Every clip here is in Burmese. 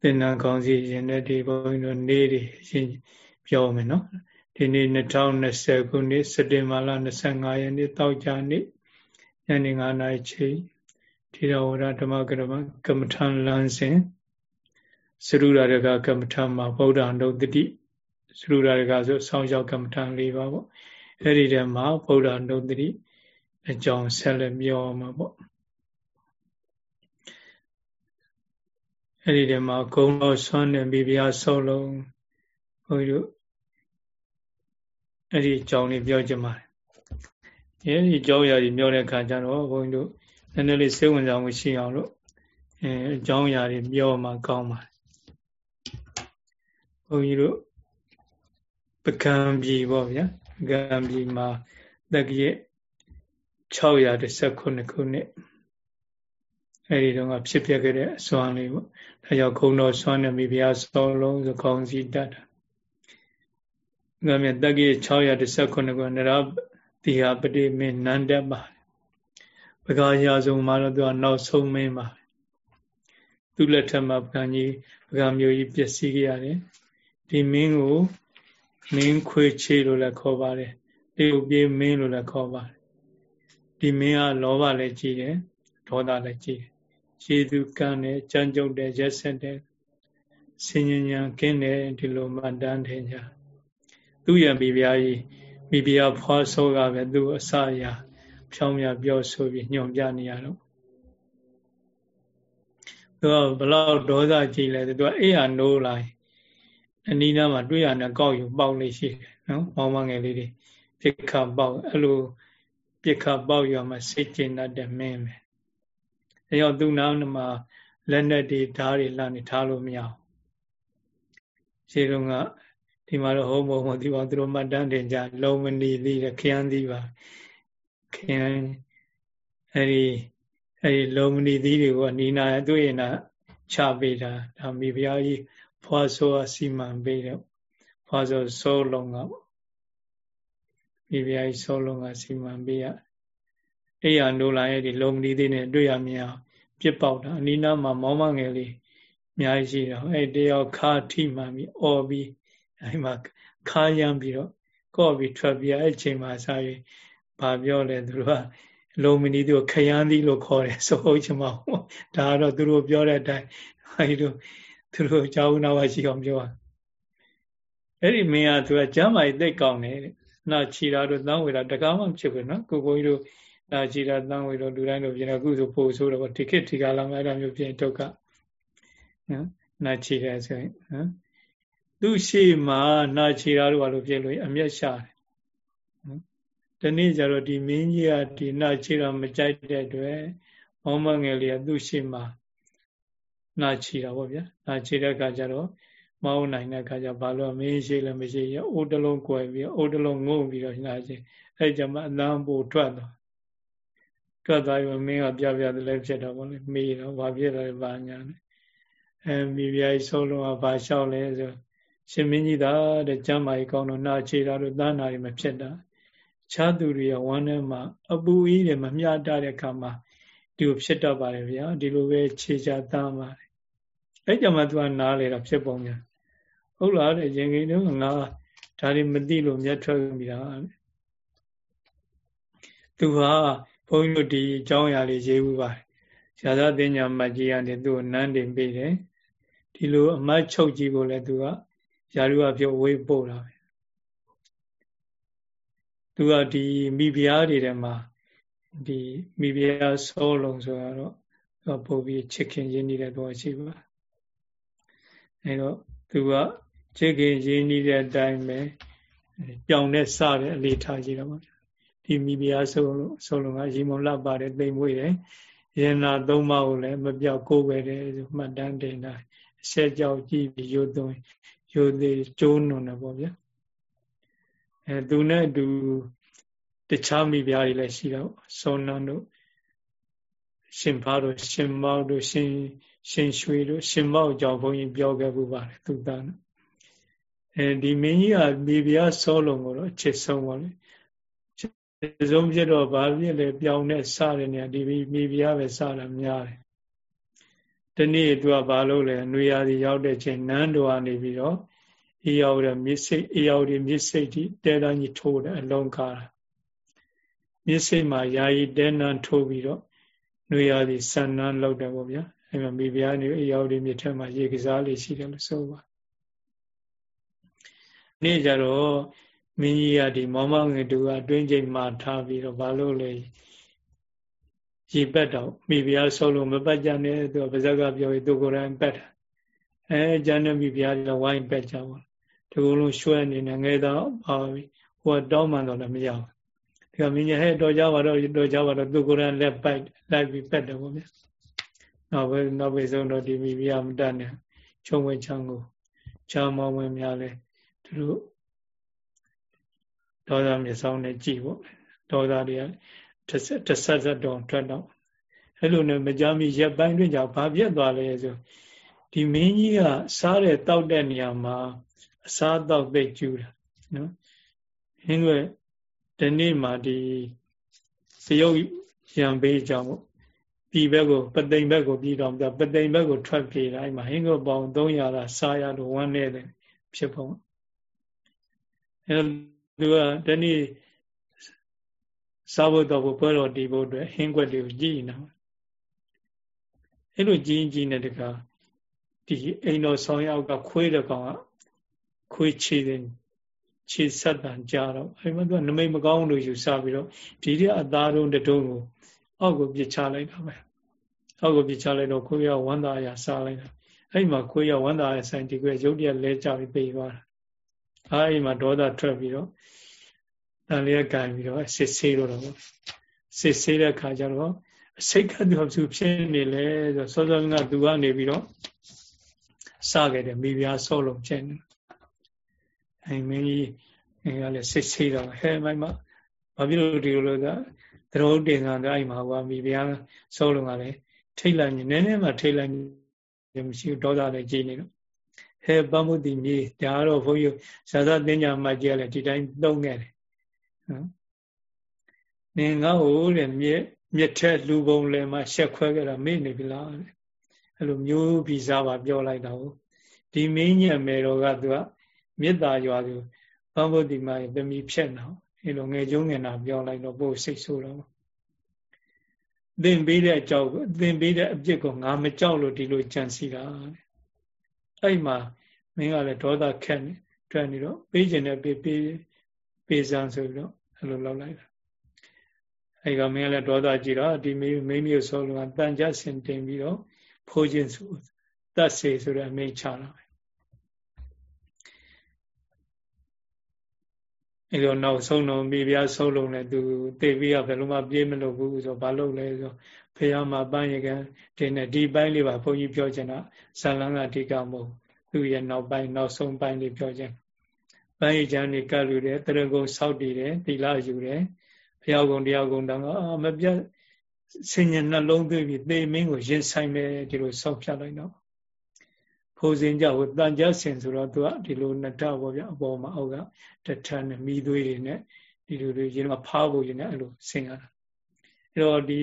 သင်္นานကောင်းစီရင်တဲ့ဒီဘုန်းကြီးတို့နေ့တွေရှင်းပြောမယ်နော်ဒီနေ့2020ခုနှစ်စက်တင်ဘာလ25ရက်နေ့တောက်ကြနေ့ညနေ9:00နာရီချိန်ထေရဝါဒဓမ္မကရမကမ္မထံလမ်းစဉ်စရုရရကကမ္မထံမှာဗုဒ္ဓံဒုတတိစရုရရကဆိုဆောင်းရောက်ကမ္မထံ၄ပါးပေါ့အဲ့ဒီထဲမှာဗုဒ္ဓံဒုတတိအကြောင်းဆက်လက်ပြောမှာပေါ့ အဲ့ဒီထဲမှာဂုံတော်ဆွမ်းတဲ့မိဖုရားဆောလုံးဘုန်းကြီးတို့အဲ့ဒီအကြောင်းလေးပြောကြပါတယ်ဒီအကြောင်းအရာကြီးပြောတဲ့အခါကျတော့ဘုန်းကြီးတို့နည်းနည်းလေးစိတ်ဝင်စားမှုရှိအောင်လို့အဲအကြောင်းအရာတွေပြောမှကောင်းပါတယ်ဘုန်းကြီးတို့ပကံပြည်ပေါ့ဗျာပကံပြည်မှာတက္ကရာ619ခုနှစ် အဲဒီတော့ကဖြစ်ပျက်ခဲ့တဲ့အစွမ်းလေးပေါ့ဒါကြောင့်ခုံတော်စွမ်းနေပြီဘုရားစောလုံးသကောင်းစီတတ်တာငါမြတ်တက္ကရာ619ခုနရတိဟာပတိမင်းနန္တပါပကာရာဆုံးမှာတော့သူကနောက်ဆုံးမင်းပါသူ့လက်ထက်မှာပကံကြီးပကံမျိုးကြီးပျက်စီးခဲ့ရတယ်ဒီမင်းကိုမင်းခွေချေလို့လည်းခေါ်ပါတယ်တေုပ်ပြေးမင်းလို့လည်းခေါ်ပါတယ်ဒီမင်းကလောဘလည်းကြီးတယ်ဒေါသလည်းကြီးတယ် ကျေသူကံတယ်ကြမ်းကြုတ်တယ်ရက်ဆက်တယ်ဆင်ញဉဏ်ကင်းတယ်ဒီလိုမှတန်းထင်ကြသူ့ရဲ့မိဖုရားကြီးမိဖုရားဖွားဆိုးကပဲသူ့အစအရာဖြောင်းပြပြောဆိုပြီးညွန်ပြနေရတော့သူကဘလောက်ဒေါသကြီးလဲသူကအိယာနိုးလာအနီးနားမှာတွေ့ရတဲ့ကောက်ယူပေါက်လေးရှိတယ်နော်မောင်းမငယ်လေးတွေပြစ်ခတ်ပေါက်အဲ့လိုပြစ်ခတ်ပေါက်ရမှာစိတ်ကျဉ်တတ်တဲ့မင်းပဲ အဲကြောင့်သူနာမှာလက်နဲ့တွေဓားတွေလှမ်းနေထားလို့မရအောင်ရှင်းတော့ကဒီမှာတော့ဟုတ်မဟုတ်ဒီကောင်သူတို့မှတ်တမ်းတင်ကြလုံးမနီသေးတယ်ခရမ်းသေးပါခရမ်းအဲဒီအဲဒီလုံးမနီသေးတွေကိုနီနာတွေ့ရင်နာချပေးတာဒါမိဖုရားကြီးဖွာဆိုအစီမံပေးတော့ဖွာဆိုစိုးလုံးကမိဖုရားကြီးစိုးလုံးကစီမံပေးရအိယာနိုးလာရဲ့ဒီလုံမနီသေးနဲ့တွေ့ရမြင်အောင် ပြစ်ပေါက်တာအနီးနားမှာမောင်းမငယ်လေးအများကြီးရှိတော့အဲ့တယောက်ခါထိမှန်ပြီးအော်ပြီးအဲ့မှာခါရမ်းပြီးတော့ကော့ပြီးထွက်ပြီးအဲ့ချိန်မှာစားပြီးဘာပြောလဲသူတို့ကလုံမနီသူခရမ်းသီးလို့ခေါ်တယ်ဆိုဟုတ်ချင်မဟုတ်ဒါကတော့သူတို့ပြောတဲ့အတိုင်းအဲဒီလိုသူတို့ကြောင်းနာဝရှိအောင်ပြောတာအဲ့ဒီမင်းကသူကကျမ်းမာရေးသိကောင်းတယ်တဲ့နာချီတာတို့သံဝေတာတကားမှဖြစ်ဘူးနော်ကိုကိုကြီးတို့ နာချီတာသံဝေတို့လူတိုင်းတို့ပြင်အခုဆိုပို့ဆိုတော့ဒီခေတ်ဒီကာလမှာအဲ့လိုမျိုးပြင်ဒုက္ခနော်နာချီတယ်ဆိုရင်နော်သူရှိမှနာချီတာတို့ဘာလို့ပြင်လို့အမျက်ရှာတယ်နော်ဒီနေ့ကျတော့ဒီမင်းကြီးကဒီနာချီတာမကြိုက်တဲ့အတွက်မောင်မငယ်လေးကသူရှိမှနာချီတာပေါ့ဗျာနာချီတဲ့အခါကျတော့မဟုတ်နိုင်တဲ့အခါကျဘာလို့မင်းရှိလည်းမရှိရအိုးတလုံးကွယ်ပြီးအိုးတလုံးငုံပြီးတော့နာချီအဲ့ကြမှာအလံပို့ထွက်သွား ထွက်သွားပြီမင်းကပြပြတယ်လည်းဖြစ်တော့ဗောလေမေးတော့ဘာဖြစ်တယ်ဘာညာလဲအဲမိဖုရားကြီးဆုံးလုံးကဘာလျှောက်လဲဆိုရှင်မင်းကြီးသာတဲ့ကျမ်းမာကြီးကောင်းတော့နာချေတာတို့သားနာတွေမဖြစ်တာခြားသူတွေဝမ်းထဲမှာအပူကြီးတွေမမျှတတဲ့အခါမှာဒီလိုဖြစ်တော့ပါတယ်ဗျာဒီလိုပဲခြေချသားပါတယ်အဲ့ကြမှာသူကနားလေတော့ဖြစ်ပုံများဟုတ်လားတဲ့ရင်ကြီးတော့ငါဒါတွေမသိလို့မျက်ထွက်မိတာသူဟာ ဘုန်းကြီးတို့ဒီအကြောင်းအရာလေးရေးဘူးပါတယ်ဇာသတင်ညာမကြီးကနေသူ့ကိုနန်းတင်ပေးတယ်ဒီလိုအမတ်ချုပ်ကြီးကိုလည်းသူကယာရုအဖြစ်ဝေးပို့တာပဲသူကဒီမိဖုရားတွေထဲမှာဒီမိဖုရားစောလုံးဆိုတော့သူကပို့ပြီးချစ်ခင်ရင်းနှီးတဲ့သဘောရှိပါအဲတော့သူကချစ်ခင်ရင်းနှီးတဲ့အတိုင်းပဲပြောင်းတဲ့စတဲ့အလေးထားကြည့်တော့ပါ ဒီမိဖုရားဆုံးလို့ဆုံးလုံးကရီမုံလှပါတယ်တိမ်မွေးတယ်ယန္နာသုံးပါးကိုလည်းမပြောက်ကိုးပဲတယ်ဆိုမှတ်တမ်းတင်တာအဆက်ကြောက်ကြည့်ပြီးရိုသွင်းရိုသေးကျိုးနုံတယ်ပေါ့ဗျာအဲသူနဲ့အတူတခြားမိဖုရားတွေလည်းရှိတော့ဆုံးနန်းတို့ရှင်ဖားတို့ရှင်မောက်တို့ရှင်ရှင်ရွှေတို့ရှင်မောက်ကြောင့်ဘုန်းကြီးပြောခဲ့ပူပါတယ်သူသားနော်အဲဒီမင်းကြီးကမိဖုရားစောလုံးကိုတော့ချစ်ဆုံးပါလေ ဆုံးဖြစ်တော့ဘာဖြစ်လဲပြောင်းနဲ့စတဲ့နေရာဒီမိဖုရားပဲစတာများတယ်ဒီနေ့သူကဘာလို့လဲနှွေရာစီရောက်တဲ့ချိန်နန်းတော်ကနေပြီးတော့အေးရောက်တဲ့မြစ်စိတ်အေးရောက်တဲ့မြစ်စိတ်ဒီတဲတန်းကြီးထိုးတယ်အလုံးကားတာမြစ်စိတ်မှာယာယီတဲနန်းထိုးပြီးတော့နှွေရာစီဆန်နန်းလောက်တယ်ပေါ့ဗျာအဲမှာမိဖုရားနေအေးရောက်တဲ့မြစ်ထဲမှာရေကစားလေးရှိတယ်လို့ဆိုပါနေ့ကြတော့ မင်းကြီးကဒီမောင်မောင်ငယ်တူကတွင်းချိန်မှာထားပြီးတော့ဘာလို့လဲရေပက်တော့မိဖုရားဆောလို့မပတ်ကြနဲ့သူကပါဇက်ကပြောပြီးသူကိုယ်တိုင်ပက်တာအဲကျန်တဲ့မိဖုရားကဝိုင်းပက်ကြပါဒီကုလုံးရွှဲနေနေငယ်တော့ပါပြီဟိုတောင်းမှန်တော့လည်းမရဘူးဒီကမင်းကြီးဟဲ့တော်ကြပါတော့တော်ကြပါတော့သူကိုယ်တိုင်လက်ပိုက်လိုက်ပြီးပက်တယ်ဗောဗျာနောက်ပဲနောက်ပဲဆုံးတော့ဒီမိဖုရားမတတ်နဲ့ချုံဝဲချောင်းကိုချာမောင်းဝင်များလဲသူတို့ ဒေါသမျက်စောင်းနဲ့ကြည်ပေါ့ဒေါသတွေကတစ်ဆက်တစ်ဆက်ဆက်တော့ထွက်တော့အဲ့လိုနဲ့မကြမီရက်ပိုင်းတွင်ကြောင့်ဘာပြတ်သွားလဲဆိုဒီမင်းကြီးကစားတဲ့တောက်တဲ့နေရာမှာအစားတောက်သိကျူးတာနော်ဟင်းွယ်ဒီနေ့မှာဒီစရုပ်ရံပေးကြောင်းပြည်ဘက်ကိုပသိမ်ဘက်ကိုပြည်တော်ပြပသိမ်ဘက်ကိုထွက်ပြေးတာအဲ့မှာဟင်းကိုပေါင်း300တာစားရလို့ဝမ်းနေတယ်ဖြစ်ပုံအဲ့ သူကတနေ့စားဖို့တော့ပွဲတော်တည်ဖို့အတွက်ဟင်းွက်တွေကိုကြည်နေအဲ့လိုကြည်ကြည်နေတကဒီအိမ်တော်ဆောင်ရောက်ကခွေးတဲ့ကောင်ကခွေးချေတယ်ခြေဆက်တန်ကြတော့အဲ့မှာသူကနမိတ်မကောင်းလို့ယူဆပြီးတော့ဒီတဲ့အသားတုံးတတုံးကိုအောက်ကိုပြစ်ချလိုက်တာပဲအောက်ကိုပြစ်ချလိုက်တော့ခွေးရဝမ်းသာရစားလိုက်တာအဲ့မှာခွေးရဝမ်းသာရဆိုင်ဒီကွယ်ရုပ်တရက်လဲကြပြီးပြေးသွားတာ အဲ့မှာဒေါသထွက်ပြီးတော့တန်လျက်ကင်ပြီးတော့စစ်ဆေးတော့တော့စစ်ဆေးတဲ့ခါကျတော့အစိတ်ကသူ့သူဖြစ်နေလေဆိုစောစောကသူကနေပြီးတော့စခဲ့တယ်မိဖုရားဆော့လုံးဖြစ်နေအဲမင်းကြီးငါလည်းစစ်ဆေးတော့ဟဲမိုင်းမဘာဖြစ်လို့ဒီလိုလဲကသရုပ်တင်ကအဲ့မှာဟောမိဖုရားဆော့လုံးကလည်းထိတ်လိုက်နေနည်းနည်းမှထိတ်လိုက်နေမရှိဘူးဒေါသလည်းကြီးနေတော့ ဟဲပမ္မုတိမြေဒါကတော့ဘုန်းကြီးဇာသတင်ညာမကြီးလည်းဒီတိုင်းသုံးခဲ့တယ်နော်နင်ငါ့ကိုတဲ့မြက်မြက်ထက်လူပုံလဲမှာရှက်ခွဲခဲ့တာမေ့နေပြီလားအဲ့လိုမျိုးပြီးစားပါပြောလိုက်တာဟုတ်ဒီမင်းညံမယ်တော်ကသူကမေတ္တာရွာသူဘမ္ဗုဒ္ဓိမရဲ့သမီးဖြစ်တော့အဲ့လိုငယ်ကျုံးငယ်နာပြောလိုက်တော့ပို့စိတ်ဆိုးတော့သင်ပေးတဲ့အကြောက်သင်ပေးတဲ့အပြစ်ကိုငါမကြောက်လို့ဒီလိုကြံစီတာ အဲ့မှာမင်းကလည်းဒေါသခက်နေတွေ့နေတော့ပေးခြင်းနဲ့ပေးပေးပေးစမ်းဆိုပြီးတော့အဲ့လိုလောက်လိုက်တာအဲ့ကမင်းလည်းဒေါသကြည့်တော့ဒီမိမိမျိုးဆိုလို့ကတန်ကြဆင်တင်ပြီးတော့ဖိုးခြင်းဆိုတတ်စေဆိုတဲ့အမိန့်ချတာပဲအဲ့တော့နောက်ဆုံးတော့မိဖုရားဆုံးလုံးလဲသူသိပြီးတော့ဘယ်လိုမှပြေးမလို့ဘူးဆိုဘာလုပ်လဲဆို ဖះမှာပန်းရကဒီနဲ့ဒီပိုင်းလေးပါဘုန်းကြီးပြောချင်တာဇာလန်းကအဓိကမဟုတ်သူရဲ့နောက်ပိုင်းနောက်ဆုံးပိုင်းလေးပြောချင်ပန်းရချမ်းနေကလူတယ်တရကုံစောက်တည်တယ်သီလယူတယ်ဘုရားကုံတရားကုံတောင်းအာမပြတ်ဆင်ញနှလုံးသွင်းပြီးသေမင်းကိုရင်ဆိုင်မယ်ဒီလိုဆောက်ဖြတ်လိုက်တော့ဖိုးစင်ကြဟိုတန်ကြဆင်ဆိုတော့သူကဒီလိုနှစ်ထပေါ့ဗျအပေါ်မှာအောက်ကတထနဲ့မိသွေးတွေနဲ့ဒီလိုတွေရင်ကဖားဖို့ရင်လည်းအဲ့လိုဆင်ရတာအဲ့တော့ဒီ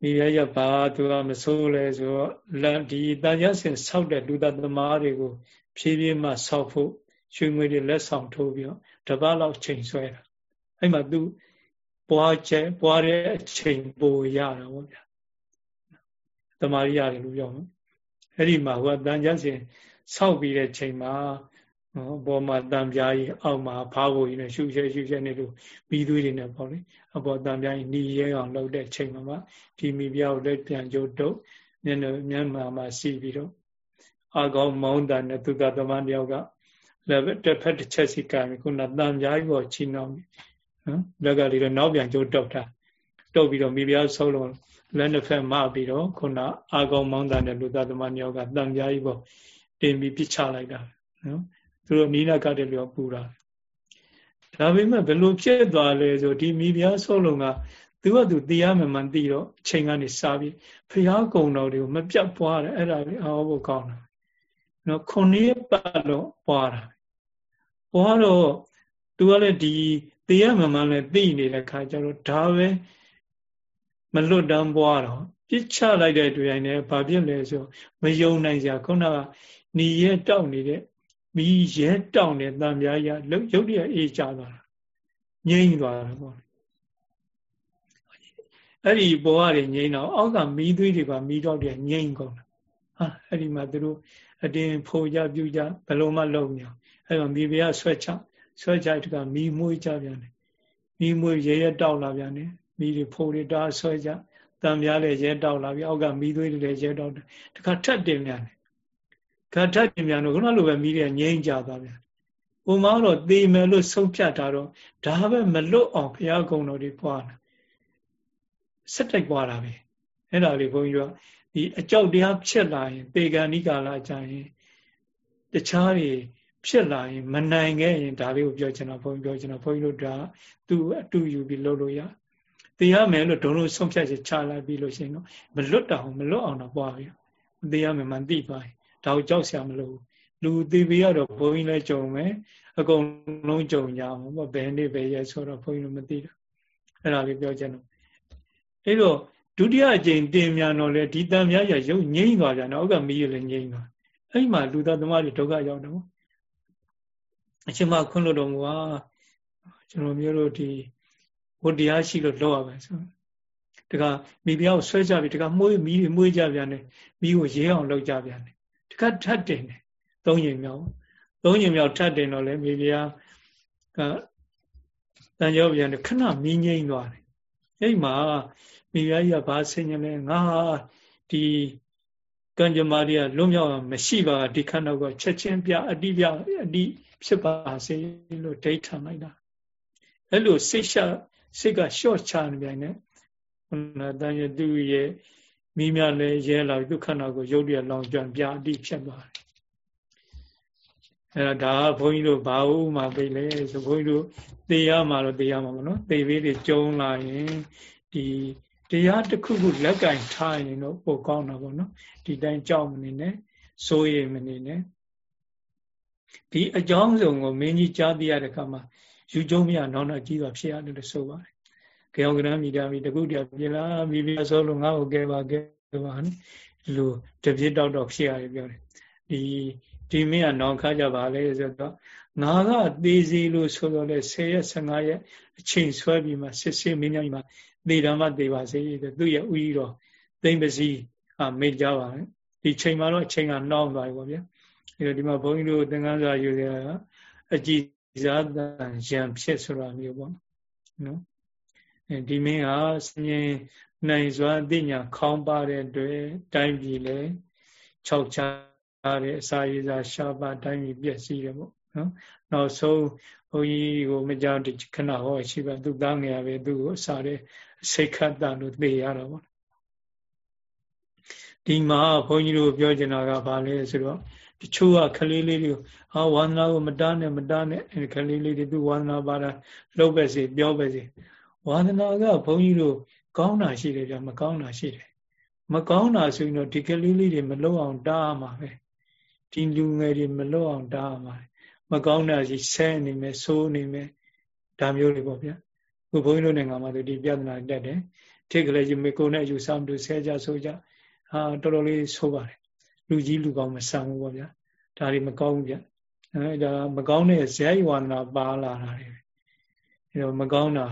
မိရရပါသူကမဆိုးလဲဆိုတော့လန်ဒီတန်ကြဆင်ဆောက်တဲ့လူသားသမားတွေကို ဖြည်းဖြည်းမှဆောက်ဖို့ရွှေငွေတွေလက်ဆောင်ထိုးပြီးတော့တပတ်လောက်ချိန်ဆွဲတာအဲ့မှာသူပွားချက်ပွားတဲ့အချိန်ပိုရတာပေါ့ဗျာတမာရီရတယ်လို့ပြောမှာအဲ့ဒီမှာဟိုကတန်ကြစဉ်ဆောက်ပြီးတဲ့ချိန်မှာ နော်ဘောမှာတန်ပြားကြီးအောက်မှာဖားဖို့ကြီးနဲ့ရှုရှဲရှုရှဲနေလို့ပြီးသွေးတွေနဲ့ပေါ့လေအပေါ်တန်ပြားကြီးหนีရဲအောင်လုပ်တဲ့ချိန်မှာမှဒီမိပြားကိုလည်းပြန်ကြိုးတုပ်မျက်နှာမျက်မှောင်မှာစီးပြီးတော့အာကောင်းမောင်းတန်တဲ့သူတသမန်တယောက်ကလည်းတစ်ဖက်တစ်ချက်စီကံခုနတန်ပြားကြီးပေါ်ချီနှောင်းနော်လက်ကလေးတော့နောက်ပြန်ကြိုးတုပ်တာတုပ်ပြီးတော့မိပြားဆုံးလုံးလက်နှစ်ဖက်မပြီးတော့ခုနအာကောင်မောင်းတာနဲ့လူသားသမားညောက်ကတန်ပြားကြီးပေါ့တင်ပြီးပြစ်ချလိုက်တာနော် သူတို့နီးနာကတဲ့လျော်ပူတာဒါပေမဲ့ဘယ်လိုဖြစ်သွားလဲဆိုဒီမိဖုရားဆုံးလုံးကသူကသူတရားမှန်မှန်သိတော့အချိန်ကနေစားပြီးဖျားကုံတော်တွေကိုမပြတ်ပွားတယ်အဲ့ဒါလေးအောဖို့ကောင်းတယ်နော်ခုနှစ်ပတ်လို့ပွားတာပွားတော့သူကလည်းဒီတရားမှန်မှန်လည်းသိနေတဲ့ခါကျတော့ဒါပဲမလွတ်တမ်းပွားတော့ပြစ်ချလိုက်တဲ့တွေ့ရင်လည်းဘာဖြစ်လဲဆိုမယုံနိုင်စရာခုနကညီရဲတောက်နေတဲ့ မိရဲတောက်နေတံပြားရရုပ်ရအေးကြသွားတာငြိမ့်သွားတာပေါ့အဲ့ဒီဘဝတွေငြိမ့်တော့အောက်ကမီးသွေးတွေပါမီးတော့တွေငြိမ့်ကုန်တာဟာအဲ့ဒီမှာသူတို့အတင်းဖိုကြပြူကြဘယ်လိုမှလုပ်မရအဲ့တော့မိဖုရားဆွဲချဆွဲချတကမီးမွေးကြပြန်တယ်မီးမွေးရဲရဲတောက်လာပြန်တယ်မီးတွေဖိုတွေတားဆွဲကြတံပြားလည်းရဲတောက်လာပြီအောက်ကမီးသွေးတွေလည်းရဲတောက်တယ်တခါထက်တင်ပြန်တယ် ခါထက်တင်ပြန်တော့ခုနလိုပဲမီးတွေငြိမ့်ကြသွားပြန်ဥမာတော့သေမယ်လို့ဆုံးဖြတ်တာတော့ဒါပဲမလွတ်အောင်ဘုရားကုံတော်တွေပွားတာဆက်တိုက်ပွားတာပဲအဲ့ဒါလေးဘုန်းကြီးတို့ဒီအကြောက်တရားဖြစ်လာရင်ပေကံဤကာလကြာရင်တခြားတွေဖြစ်လာရင်မနိုင်ခဲ့ရင်ဒါလေးကိုပြောချင်တာဘုန်းကြီးပြောချင်တာဘုန်းကြီးတို့ဒါသူအတူယူပြီးလုပ်လို့ရသိရမယ်လို့ဒုံလို့ဆုံးဖြတ်ချက်ချလိုက်ပြီးလို့ရှိရင်တော့မလွတ်တောင်မလွတ်အောင်တော့ပွားပြီသိရမယ်မှန်သိပါရင် ဒါကိုကြောက်စရာမလိုဘူးလူသိပြီးရတော့ဘုန်းကြီးလည်းကြုံမယ်အကုန်လုံးကြုံကြမှာပေါ့ဘယ်နေ့ပဲရဲဆိုတော့ဘုန်းကြီးတို့မသိတာအဲ့ဒါလေးပြောချင်တော့အဲ့တော့ဒုတိယအကြိမ်တင်မြန်တော့လေဒီတန်မြတ်ရရုပ်ငြိမ့်သွားပြန်တော့ဥက္ကမီးရလည်းငြိမ့်သွားအဲ့မှာလူသားသမားတွေဒုက္ခရောက်တော့အရှင်မခွန်းလို့တော်မူပါကျွန်တော်မျိုးတို့ဒီဝတ္တရားရှိလို့လောက်ရပါဆိုတခါမိဖုရားကိုဆွဲကြပြီတခါမှုေးမိမှုေးကြပြန်တယ်မိကိုရေးအောင်လုပ်ကြပြန်တယ်တ ခါထပ်တင်တယ်သုံးရင်မြောက်သုံးရင်မြောက်ထပ်တင်တော့လေမိဖုရားကတန်ကြောပြန်တယ်ခဏမင်းငိမ့်သွားတယ်အဲ့မှာမိဖုရားကြီးကဘာဆင်ញလဲငါဒီကံကြမ္မာတွေကလွတ်မြောက်အောင်မရှိပါဒီခန္ဓာကိုချက်ချင်းပြအတိပြအတိဖြစ်ပါစေလို့ဒိဋ္ဌံလိုက်တာအဲ့လိုစိတ်ရှစိတ်ကလျှော့ချနေပြန်တယ်ဟိုနာတန်ရသူရဲ့ မိမြလည်းရဲလာဒုက္ခနာကိုရုပ်ရလောင်ကျွမ်းပြအတိဖြစ်သွားတယ်အဲ့ဒါဒါဘုန်းကြီးတို့ဘာဦးမှသိလဲဆိုဘုန်းကြီးတို့သိရမှာတော့သိရမှာမနော်သိပေးတွေကျုံလာရင်ဒီတရားတစ်ခုခုလက်ကင်ထားရင်တော့ပိုကောင်းတာပေါ့နော်ဒီတိုင်းကြောက်မနေနဲ့စိုးရိမ်မနေနဲ့ဒီအကြောင်းစုံကိုမင်းကြီးကြားသိရတဲ့အခါမှာယူကျုံမရနောက်တော့ကြီးသွားဖြစ်ရတယ်လို့ဆိုပါတယ်။ ကြောင်ကရမ်းမိတာမိတကုတ္တပြလာမိပြဆိုလို့ငါ့ကိုကဲပါကဲပါနိလူတပြစ်တောက်တော့ဖြစ်ရတယ်ပြောတယ်။ဒီဒီမင်းကနောင်ခါကြပါလေဆိုတော့ငါကသေးစီလို့ဆိုတော့လေ10ရက်15ရက်အချိန်ဆွဲပြီးမှစစ်စစ်မင်းကြီးမှသေဓမ္မသေပါစေတဲ့သူ့ရဲ့ဥကြီးတော်သိမ့်ပစီအမေ့ကြပါလေဒီချိန်မှာတော့အချိန်ကနှောင်းသွားပြီပေါ့ဗျာအဲဒီမှာဘုန်းကြီးတို့သင်္ကန်းစာယူရတာအကြည်စားတန်ရံဖြစ်ဆိုတာမျိုးပေါ့နော်အဲ ဒီမင်းဟာစဉ္နိုင်စွာအသိညာခေါင်းပါတဲ့အတွက်တိုင်းပြည်လဲခြောက်ချတဲ့အစာရည်စာရှားပါတိုင်းပြည်ပြည့်စည်တယ်ပေါ့နော်နောက်ဆုံးဘုန်းကြီးကိုမကြောက်ခဏဟောရှိပါသူသားငယ်ရပဲသူ့ကိုအစာတဲ့စိတ်ခတ်တာလို့သိရတော့ပေါ့ဒီမှာဘုန်းကြီးတို့ပြောချင်တာကဘာလဲဆိုတော့တချို့ကခလေးလေးတွေဟာဝန္ဒနာကိုမတားနဲ့မတားနဲ့အဲခလေးလေးတွေသူဝန္ဒနာပါတာလှုပ်ပဲစီပြောပဲစီ ဝန္ဒနာကဘုန်းကြီးတို့ကောင်းတာရှိတယ်ဗျမကောင်းတာရှိတယ်မကောင်းတာဆိုရင်တော့ဒီကလေးလေးတွေမလှုပ်အောင်တားမှာပဲဒီလူငယ်တွေမလှုပ်အောင်တားမှာမကောင်းတာရှိဆဲနေမယ်ဆိုးနေမယ်ဒါမျိုးတွေပေါ့ဗျာခုဘုန်းကြီးတို့နိုင်ငံမှာဒီပြဿနာတက်တယ်ထိတ်ကလေးယူမေကိုနဲ့ယူဆမလို့ဆဲကြဆိုကြဟာတော်တော်လေးဆိုးပါတယ်လူကြီးလူကောင်းမဆန်ဘူးပေါ့ဗျာဒါတွေမကောင်းဘူးဗျအဲဒါမကောင်းတဲ့ဇယဝါဒနာပါလာတာတွေအဲတော့မကောင်းတာ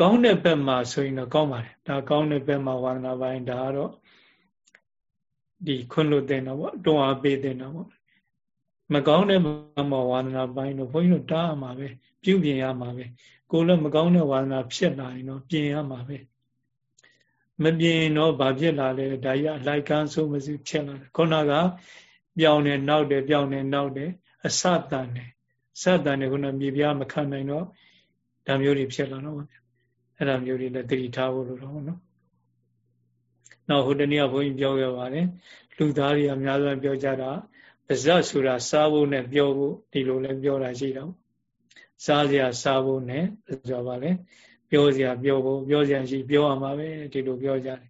ကောင်းတဲ့ဘက်မှာဆိုရင်တော့ကောင်းပါတယ်ဒါကောင်းတဲ့ဘက်မှာဝါဒနာပိုင်းဒါကတော့ဒီခွန်းလို့တင်တော့ပေါ့တွန်းအားပေးတင်တော့ပေါ့မကောင်းတဲ့ဘက်မှာဝါဒနာပိုင်းတော့ဘုန်းကြီးတို့တားရမှာပဲပြုပြင်ရမှာပဲကိုယ်လည်းမကောင်းတဲ့ဝါဒနာဖြစ်လာရင်တော့ပြင်ရမှာပဲမပြင်းတော့ဘာဖြစ်လာလဲဒါကြီးအလိုက်ကန်းဆိုးမစုဖြစ်လာတယ်ခုနကပြောင်းနေနောက်တယ်ပြောင်းနေနောက်တယ်အစတန်တယ်စတန်တယ်ခုနမြေပြားမခံနိုင်တော့ဒါမျိုးတွေဖြစ်လာတော့ဗျ အဲ့ဒါမျိုးတွေလည်းတတိထားဖို့လိုတော့နော်နောက်ဟိုတနေ့ကဘုန်းကြီးပြောခဲ့ပါတယ်လူသားတွေအများဆုံးပြောကြတာပါဇတ်ဆိုတာစားဖို့နဲ့ပြောဖို့ဒီလိုလည်းပြောတာရှိတော့စားစရာစားဖို့နဲ့ဆိုပါလေပြောစရာပြောဖို့ပြောစရာရှိပြောရမှာပဲဒီလိုပြောကြတယ်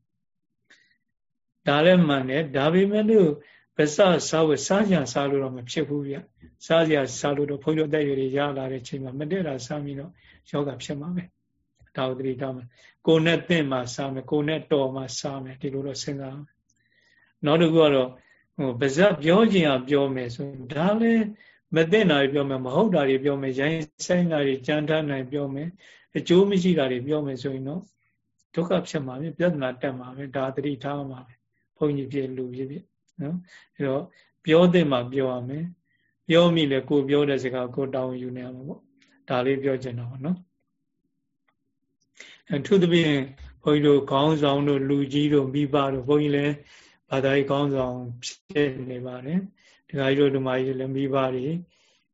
ဒါလည်းမှန်တယ်ဒါပေမဲ့လို့ပစစားဝစားကြစားလို့တော့မဖြစ်ဘူးဗျစားကြစားလို့တော့ဘုန်းကြီးအသက်ရွယ်တွေရလာတဲ့ချိန်မှာမတည့်တာစားပြီးတော့ယောဂဖြစ်မှာပဲ ဒါကိုသတိထားမယ်ကိုယ်နဲ့တင့်မှစားမယ်ကိုယ်နဲ့တော်မှစားမယ်ဒီလိုတော့စဉ်းစားနောက်တစ်ခုကတော့ဟိုပါဇက်ပြောခြင်းကပြောမယ်ဆိုရင်ဒါလည်းမသိတာတွေပြောမယ်မဟုတ်တာတွေပြောမယ်ရိုင်းဆိုင်တာတွေကြမ်းတမ်းနိုင်ပြောမယ်အကျိုးမရှိတာတွေပြောမယ်ဆိုရင်တော့ဒုက္ခဖြစ်မှာပဲပြဿနာတက်မှာပဲဒါသတိထားမှာပဲဘုန်းကြီးပြလူပြပြနော်အဲတော့ပြောတဲ့မှာပြောရမယ်ပြောမိလေကိုပြောတဲ့စကားကိုတောင်းယူနေရမှာပေါ့ဒါလေးပြောချင်တော့နော် အထူးသဖြင့်ဘုန်းကြီးတို့ခေါင်းဆောင်တို့လူကြီးတို့မိဘတို့ဘုန်းကြီးလည်းဘာသာရေးခေါင်းဆောင်ဖြစ်နေပါတယ်ဒကာကြီးတို့ဓမ္မကြီးလည်းမိဘတွေ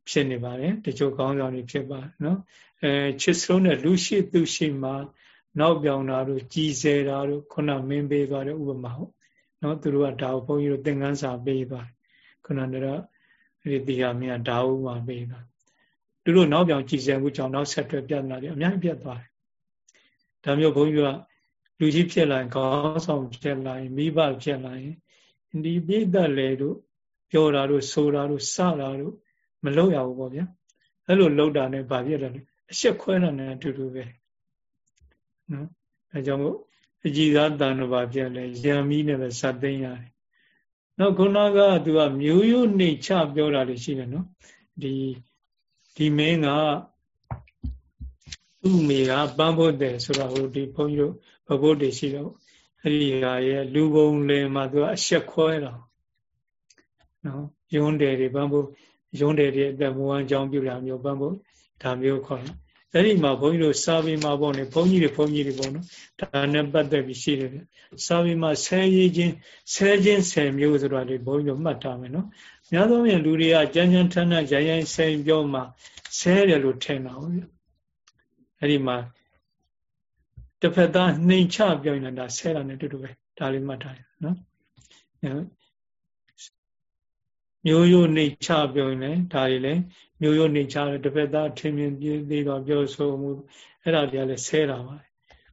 ဖြစ်နေပါတယ်တချို့ခေါင်းဆောင်တွေဖြစ်ပါနော်အဲချစ်ဆုံးတဲ့လူရှိသူရှိမှနောက်ပြောင်တာတို့ကြီးစဲတာတို့ခုနမင်းပေးသွားတဲ့ဥပမာဟုတ်နော်သူတို့ကဒါကိုဘုန်းကြီးတို့သင်္ကန်းစာပေးသွားခုနကတော့ဒီတရားမြတ်ဒါဥမာပေးသွားသူတို့နောက်ပြောင်ကြီးစဲမှုကြောင့်နောက်ဆက်တွဲပြဿနာတွေအများကြီးပြတ်သွားတယ် ဒါမျိုးဘုန်းကြီးကလူကြီးဖြစ်လာရင်ခေါင်းဆောင်ဖြစ်လာရင်မိဘဖြစ်လာရင်ဒီပြိတ္တလေတို့ပြောတာတို့ဆိုတာတို့စတာတို့မလုပ်ရဘူးပေါ့ဗျာအဲ့လိုလုပ်တာနဲ့ဗာပြတယ်အရှက်ခွဲတာနဲ့အတူတူပဲနော်အဲကြောင့်မို့အကြည်သာတန်တော်ဗာပြလဲရံမီးနဲ့ပဲစသိမ်းရတယ်နောက်ခုနကသူကမျိုးရိုးနှိတ်ချပြောတာတွေရှိတယ်နော်ဒီဒီမင်းက သူ့မိကပန်းဖို့တယ်ဆိုတော့ဟိုဒီဘုန်းကြီးတို့ဘဘုတ်တွေရှိတော့အဲ့ဒီဟာရဲ့လူပုံလင်မှာသူကအရှက်ခွဲတာနော်ယွန်းတယ်တွေပန်းဖို့ယွန်းတယ်တွေအသက်မွေးအကြောင်းပြုတာမျိုးပန်းဖို့ဒါမျိုးခေါ်တယ်အဲ့ဒီမှာဘုန်းကြီးတို့စာပေမှာပေါ့လေဘုန်းကြီးတွေဘုန်းကြီးတွေပေါ့နော်ဒါနဲ့ပတ်သက်ပြီးရှိတယ်ဗျစာပေမှာဆဲရေးချင်းဆဲချင်းဆယ်မျိုးဆိုတာတွေဘုန်းကြီးတို့မှတ်ထားမယ်နော်များသောအားဖြင့်လူတွေကကြမ်းကြမ်းထမ်းထမ်းရိုင်းရိုင်းဆဲပြောမှဆဲတယ်လို့ထင်တာဟုတ်ဗျ အဲ့ဒီမှာတစ်ဖက်သားနှိမ်ချပြောရင်ဒါဆဲတာနဲ့တူတူပဲဒါလေးမှတ်ထားရနော်မျိုးရိုးနှိမ်ချပြောရင်လည်းဒါတွေလည်းမျိုးရိုးနှိမ်ချတယ်တစ်ဖက်သားထင်မြင်ပြသေးတော့ပြောဆိုမှုအဲ့ဒါတွေကလည်းဆဲတာပါ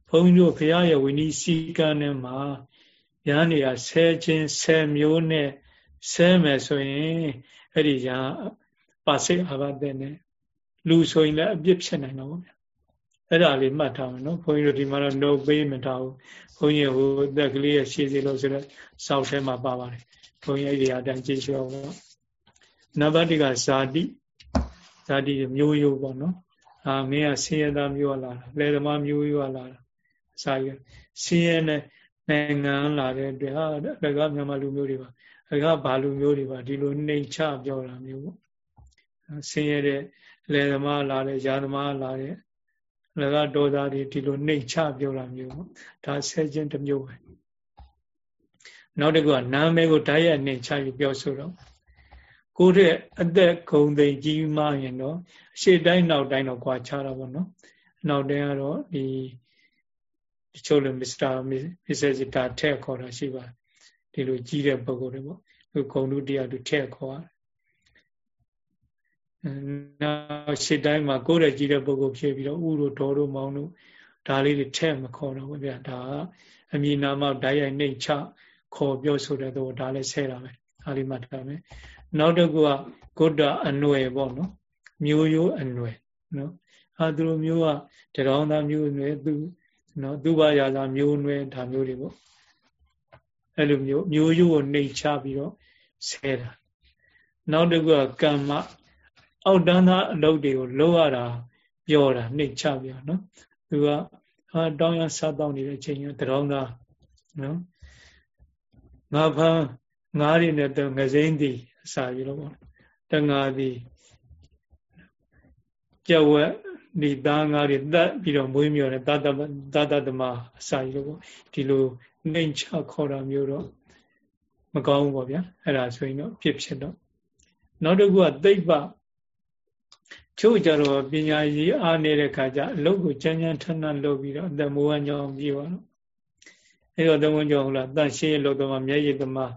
ဘုန်းကြီးတို့ဘုရားရဲ့ဝိနည်းစည်းကမ်းထဲမှာရဟန်းတွေကဆဲခြင်းဆဲမျိုးနဲ့ဆဲမယ်ဆိုရင်အဲ့ဒီညာပါစိတ်အာဘတဲ့နဲ့လူဆိုရင်လည်းအပြစ်ဖြစ်နိုင်တော့ဗျာ အဲ့ဒါလေးမှတ်ထားမယ်နော်ဘုန်းကြီးတို့ဒီမှာတော့ no ပေးမထားဘူးဘုန်းကြီးဟိုအသက်ကလေးရဲ့ရှည်စီလို့ဆိုတော့စောက်ထဲမှာပါပါတယ်ဘုန်းကြီးအဲ့ဒီအတိုင်းကြည့်ရှုအောင်တော့နံပါတ်1ကဇာတိဇာတိမျိုးရိုးပေါ့နော်အာမင်းကဆင်းရဲသားမျိုးလာတာလယ်သမားမျိုးရိုးလာတာအစာရဆင်းရဲနဲ့နိုင်ငံလာတဲ့အတွက်ဟာအကမြန်မာလူမျိုးတွေပါအကဘာလူမျိုးတွေပါဒီလိုနှိမ်ချပြောတာမျိုးပေါ့ဆင်းရဲတဲ့လယ်သမားလာတဲ့ယာသမားလာတဲ့ လကဒေါသတွေဒီလိုနှိမ်ချပြောတာမျိုးပေါ့ဒါဆဲခြင်းတစ်မျိုးပဲနောက်တစ်ခုကနာမည်ကိုဓာတ်ရိုက်နှိမ်ချပြီးပြောဆိုတော့ကိုယ့်ရဲ့အသက်ဂုံသိမ်ကြီးမှရင်တော့ရှေ့တိုင်းနောက်တိုင်းတော့ကြွားချတာပေါ့နော်နောက်တိုင်းကတော့ဒီတချို့လည်းမစ္စတာမစ္ဆေစီတာထက်ခေါ်တာရှိပါတယ်ဒီလိုကြီးတဲ့ပုံကိုယ်တွေပေါ့သူဂုံလူတရားသူထက်ခေါ်ရတယ် နောက်ရှေ့တိုင်းမှာကိုယ့်ရဲ့ကြီးတဲ့ပုံကိုယ်ဖြစ်ပြီးတော့ဥတို့ဒေါ်တို့မောင်တို့ဒါလေးတွေထက်မခေါ်တော့ဘူးဗျာဒါကအမည်နာမဓာတ်ရိုက်နှိတ်ချခေါ်ပြောဆိုတဲ့တော့ဒါလည်းဆဲတာပဲဒါလေးမှတ်ထားမယ်နောက်တစ်ခုကဂုတ္တအနွယ်ပေါ့နော်မျိုးရိုးအနွယ်နော်အာသူတို့မျိုးကတရောင်းသားမျိုးနွယ်သူနော်သူဘာရာသာမျိုးနွယ်ဒါမျိုးတွေပေါ့အဲ့လိုမျိုးမျိုးရိုးကိုနှိမ်ချပြီးတော့ဆဲတာနောက်တစ်ခုကကမ္မ အောက်တန်းသားအလုပ်တွေကိုလုပ်ရတာပြောတာနှိမ်ချပြောနော်သူကဟာတောင်းရစားတောင်းနေတဲ့အချိန်ကတရောင်းသားနော်ငါဖမ်းငါးရည်နဲ့တော့ငစိမ့်သည်အစာယူလို့ပေါ့တငါသည်ကြဝက်ဒီသားငါးတွေတတ်ပြီးတော့မွေးမြော်တယ်တတတတတမအစာယူလို့ပေါ့ဒီလိုနှိမ်ချခေါ်တာမျိုးတော့မကောင်းဘူးပေါ့ဗျာအဲ့ဒါဆိုရင်တော့ဖြစ်ဖြစ်တော့နောက်တစ်ခုကသိပ္ပ ချို့ကြတော့ပညာရေးအားနေတဲ့ခါကျအလုပ်ကိုကြမ်းကြမ်းထန်ထန်လုပ်ပြီးတော့အတမောဟကြောင့်ပြီးသွားတော့အဲ့တော့သမုံကြောင့်ဟုတ်လားတန်ရှင်းလို့တော့မျက်ရည်သမား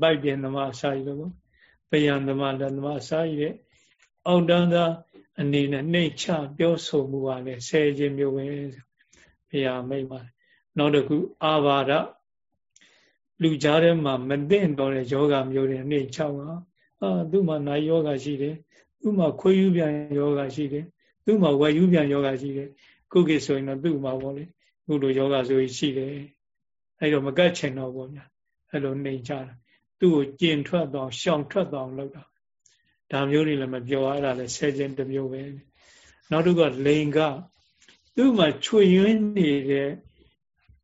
ပိုက်ပြင်သမားအစာယူလို့ပေါ့ပယံသမာလက်သမာအစာရတဲ့အောက်တန်းသားအနေနဲ့နှိတ်ချပြောဆိုမှုပါလေဆယ်ခြင်းမျိုးပဲဘုရားမိတ်ပါနောက်တစ်ခုအာဘာဒလူကြားထဲမှာမသိတော့တဲ့ယောဂမျိုးတွေနှိတ်ချပါအာသူ့မှာနိုင်ယောဂရှိတယ် သူ့မှာခွေးယူပြန်ယောဂရှိတယ်သူ့မှာဝယ်ယူပြန်ယောဂရှိတယ်ကုကိဆိုရင်တော့သူ့မှာပေါ့လေကုလိုယောဂဆိုရင်ရှိတယ်အဲ့တော့မကတ်ချင်တော့ပေါ့ဗျာအဲ့လိုနှိမ်ချတာသူ့ကိုကျင်ထွက်တော့ရှောင်ထွက်တော့လောက်တာဒါမျိုးတွေလည်းမပြောရတာလည်းဆဲခြင်းတစ်မျိုးပဲနောက်တစ်ခုကလိန်ကသူ့မှာချွေယွင်းနေတဲ့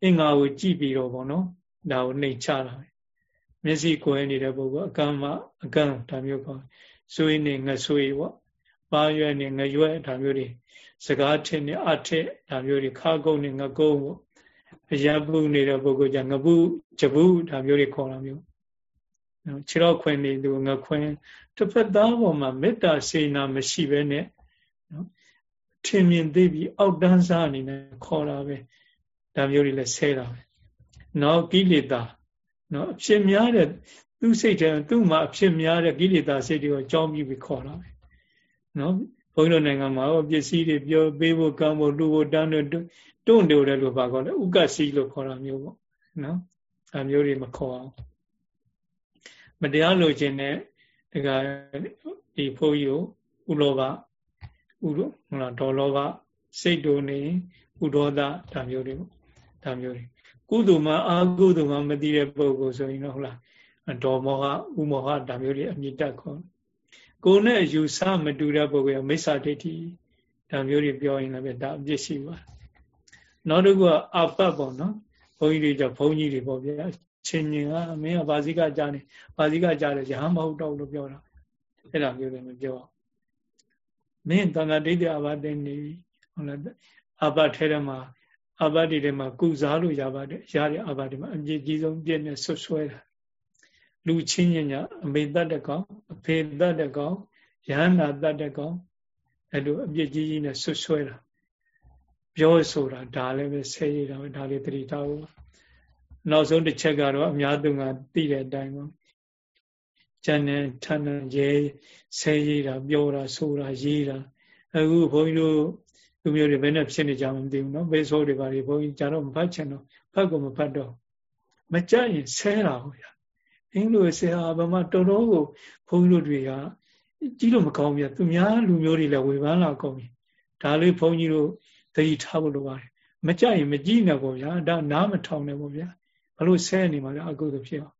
အင်္ဂါကိုကြည့်ပြီးတော့ဗောနော်ဒါကိုနှိမ်ချတာပဲမျက်စိကိုယ်နေတဲ့ပုဂ္ဂိုလ်အကန့်မအကန့်ဒါမျိုးပေါ့ ဆွေးနေငဆွေးပေါ့ပါရွက်နေငရွက်ဒါမျိုးတွေစကားထင်နေအထက်ဒါမျိုးတွေခါကုန်းနေငကုန်းပေါ့အရပုနေတဲ့ပုဂ္ဂိုလ်ကြငပုဂျပုဒါမျိုးတွေခေါ်တာမျိုးနော်ခြေတော့ခွင်နေသူငခွင်တစ်ဖက်သားပေါ်မှာမေတ္တာစေနာမရှိဘဲနဲ့နော်ထင်မြင်သိပြီးအောက်တန်းစားအနေနဲ့ခေါ်တာပဲဒါမျိုးတွေလည်းဆဲတာပဲနောက်ကိလေသာနော်အဖြစ်များတဲ့ သူ့စိတ်ထဲသူ့မှာအဖြစ်များတဲ့ကိလေသာစိတ်တွေကိုကြောင်းပြီးပြီးခေါ်တာပဲနော်ဘုန်းကြီးတို့နိုင်ငံမှာပစ္စည်းတွေပြောပေးဖို့ကောင်းဖို့လူဖို့တန်းတို့တွန့်တိုတယ်လို့ပါခေါ်တယ်ဥက္ကစီလို့ခေါ်တာမျိုးပေါ့နော်အဲမျိုးတွေမခေါ်အောင်မတရားလိုချင်တဲ့ဒီကဒီဘုန်းကြီးကိုဥလောဘဥလောဟုတ်လားဒေါ်လောဘစိတ်တို့နေဥဒေါသဒါမျိုးတွေပေါ့ဒါမျိုးတွေကုသိုလ်မှအာကုသိုလ်မှမသိတဲ့ပုဂ္ဂိုလ်ဆိုရင်တော့ဟုတ်လား ဒေါ်မောဟဥမောဟဒါမျိုးတွေအမြင့်တက်ခေါ်ကိုယ်နဲ့ယူဆမတူတဲ့ပုဂ္ဂိုလ်ကမိစ္ဆာဒိဋ္ဌိဒါမျိုးတွေပြောရင်လည်းဒါအပြစ်ရှိပါနောက်တစ်ခုကအပတ်ပေါ့နော်ဘုန်းကြီးတွေကြောင့်ဘုန်းကြီးတွေပေါ့ဗျာချင်းညင်ကမင်းကဘာစီကကြားနေဘာစီကကြားတယ်ရဟန်းမဟုတ်တော့လို့ပြောတာအဲ့ဒါမျိုးလည်းမပြောမင်းတန်ခါဒိဋ္ဌိအဘတင်နေဟုတ်လားအဘထဲထဲမှာအဘတိထဲမှာကုစားလို့ရပါတယ်ရတဲ့အဘတိမှာအပြည့်ကြီးဆုံးပြည့်နဲ့ဆွဆွဲတာ လူချင်းညညာအမေတတ်တဲ့ကောင်အဖေတတ်တဲ့ကောင်ယဟန္တာတတ်တဲ့ကောင်အဲ့လိုအပြည့်ကြီးကြီးနဲ့ဆွဆွဲတာပြောဆိုတာဒါလည်းပဲဆဲရတာပဲဒါလေးတတိထားဖို့နောက်ဆုံးတစ်ချက်ကတော့အများသူကသိတဲ့အတိုင်းပေါ့ကျန်တဲ့ဌာနရဲဆဲရတာပြောတာဆိုတာရေးတာအခုဘုန်းကြီးတို့လူမျိုးတွေဘယ်နဲ့ဖြစ်နေကြမှမသိဘူးเนาะဘေးဆိုးတွေပါလေဘုန်းကြီးကြတော့မဖတ်ချင်တော့ဖတ်ကိုမဖတ်တော့မကြရင်ဆဲတာဟုတ်ဗျာ အင်းလိုဆဲဟာဘာမှတော်တော်ကိုဘုန်းကြီးတို့တွေကကြီးလို့မကောင်းဘူးသူများလူမျိုးတွေလည်းဝေဖန်လာကုန်ပြီဒါလေးဘုန်းကြီးတို့သတိထားဖို့လိုပါတယ်မကြရင်မကြည့်နဲ့ပေါ့ဗျာဒါနားမထောင်နဲ့ပေါ့ဗျာဘလို့ဆဲနေမှာလဲအကုသို့ဖြစ်အောင်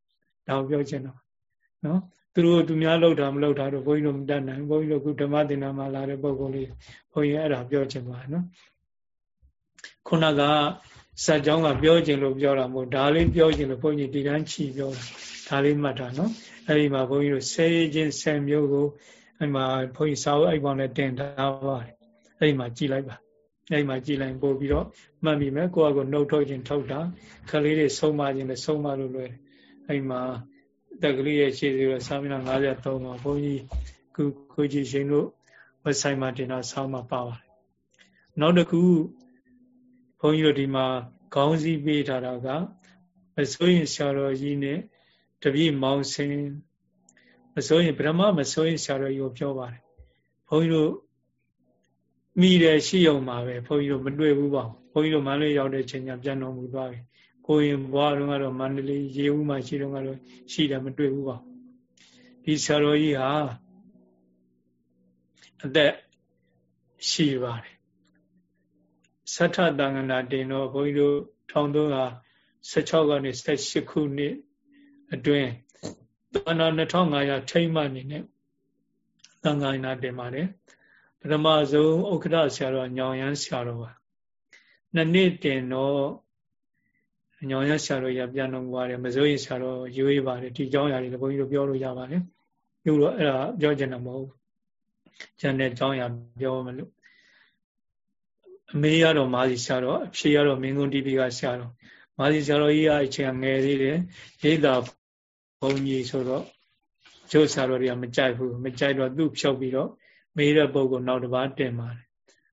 ဒါကိုပြောချင်တော့နော်သူတို့သူများလောက်တာမလောက်တာတော့ဘုန်းကြီးတို့မတတ်နိုင်ဘုန်းကြီးတို့ခုဓမ္မသင်္နာမှာလာတဲ့ပုံကိုလေးဘုန်းကြီးအဲ့ဒါပြောချင်ပါနော်ခုနကစัจကြောင်းကပြောချင်လို့ပြောတာမဟုတ်ဒါလေးပြောချင်လို့ဘုန်းကြီးဒီတန်းချီပြောတာ ဒါလေးမှတ်တာနော်အဲ့ဒီမှာဘုန်းကြီးတို့ဆဲခြင်းဆဲမျိုးကိုအဲ့မှာဘုန်းကြီးစာအုပ်အိုက်ပေါင်းနဲ့တင်ထားပါတယ်အဲ့ဒီမှာကြည်လိုက်ပါအဲ့ဒီမှာကြည်လိုက်ပို့ပြီးတော့မှတ်မိမယ်ကိုယ့်အကိုနှုတ်ထုတ်ခြင်းထုတ်တာခလေးတွေဆုံးမခြင်းလည်းဆုံးမလို့လွယ်အဲ့ဒီမှာတက်ကလေးရဲ့ရှေ့စီတော့စာမျက်နှာ53မှာဘုန်းကြီးခုခုကြည်ရှင်တို့ website မှာတင်တာဆောင်းမှာပါပါတယ်နောက်တစ်ခုဘုန်းကြီးတို့ဒီမှာခေါင်းစည်းပေးထားတာကမစိုးရင်ဆရာတော်ကြီးနဲ့ တပည့်မောင်စင်မစိုးရင်ဗြဟ္မမစိုးရင်ဆရာတော်ကြီးကိုပြောပါတယ်ဘုန်းကြီးတို့မိတယ်ရှိအောင်ပါပဲဘုန်းကြီးတို့မတွေ့ဘူးပေါ့ဘုန်းကြီးတို့မန္တလေးရောက်တဲ့ချိန်ကျပြန်တော်မူသွားပြီကိုရင်ဘွားတော့ကတော့မန္တလေးရေဦးမှာရှိတော့ကတော့ရှိတယ်မတွေ့ဘူးပေါ့ဒီဆရာတော်ကြီးဟာအသက်ရှိပါတယ်သတ္ထတန်ခဏတင်တော့ဘုန်းကြီးတို့1316ကနေ18ခုနှစ် အတွင်းသာနာ2500ထိမ့်မှနေနဲ့သံဃာနာတင်ပါတယ်ပထမဆုံးဥက္ကဋ္ဌဆရာတော်ညောင်ရမ်းဆရာတော်ပါနှစ်နှစ်တင်တော့ညောင်ရဆရာတော်ရပြန်တော်မူပါတယ်မစိုးရင်ဆရာတော်ရွေးပါတယ်ဒီเจ้าຢာတွေလည်းဘုန်းကြီးတို့ပြောလို့ရပါတယ်ပြုလို့အဲ့ဒါပြောချင်တာမဟုတ်ဘူးကျန်တဲ့เจ้าຢာပြောမလို့အမေရတော့မာစီဆရာတော်အဖြေရတော့မင်းကုန်းတီဗီကဆရာတော်မာစီဆရာတော်ကြီးအချိန်ငယ်သေးတယ်ရိတ်တာ ဘုန်းကြီးဆိုတော့ကျိုးဆရာတော်တွေကမကြိုက်ဘူးမကြိုက်တော့သူ့ဖြုတ်ပြီးတော့မေးတဲ့ပုံကနောက်တစ်ပါးတင်ပါတယ်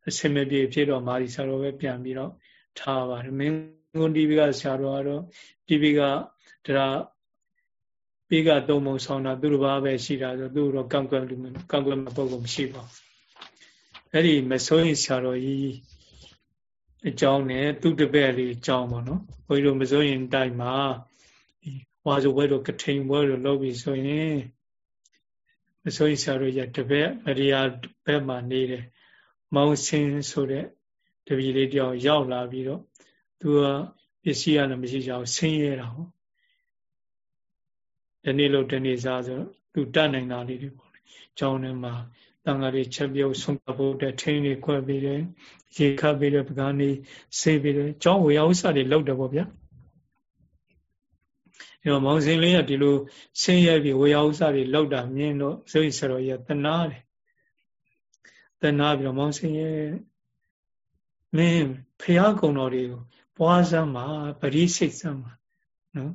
အစင်မပြေဖြစ်တော့မာစီဆရာတော်ပဲပြန်ပြီးတော့ထားပါတယ်မင်းကုန်းတီဗီကဆရာတော်ကတော့တီဗီကဒါပြီးကသုံးပုံဆောင်တာသူတစ်ပါးပဲရှိတာဆိုသူတော့ကန့်ကွက်လူကန့်ကွက်မပုံကမရှိပါဘူးအဲ့ဒီမစိုးရင်ဆရာတော်ကြီးအကြောင်းနဲ့သူတပည့်လေးအကြောင်းပေါ့နော်ဘုန်းကြီးတို့မစိုးရင်တိုက်မှာ ဝါဆိုဘွဲတို့ကထိန်ဘွဲတို့လုပ်ပြီးဆိုရင်မစိုးရင်ဆရာတို့ရတပည့်မရိယာဘက်မှာနေတယ်မောင်စင်ဆိုတဲ့တပည့်လေးတယောက်ရောက်လာပြီးတော့သူကပစ္စည်းရလည်းမရှိကြဘူးဆင်းရဲတာဟောဒီနေ့လို့ဒီနေ့စားဆိုသူတတ်နိုင်တာလေးတွေပေါ့လေကျောင်းထဲမှာတန်ဃာတွေချက်ပြုတ်ဆုံးဖို့တဲ့ထင်းတွေခွဲပြီးတယ်ရေခတ်ပြီးတယ်ပကန်းတွေဆေးပြီးတယ်ကျောင်းဝေယဥစ္စာတွေလောက်တယ်ပေါ့ဗျာ အဲတော့မောင်စင်လေးကဒီလိုဆင်းရဲပြီးဝေယဥစ္စာတွေလောက်တာမြင်တော့ဆိုရင်ဆရာတော်ကြီးကတနာတယ်တနာပြီးတော့မောင်စင်ရဲ့မင်းဖះကုံတော်တွေကိုပွားစမ်းမှာပရိစိတ်စမ်းမှာနော်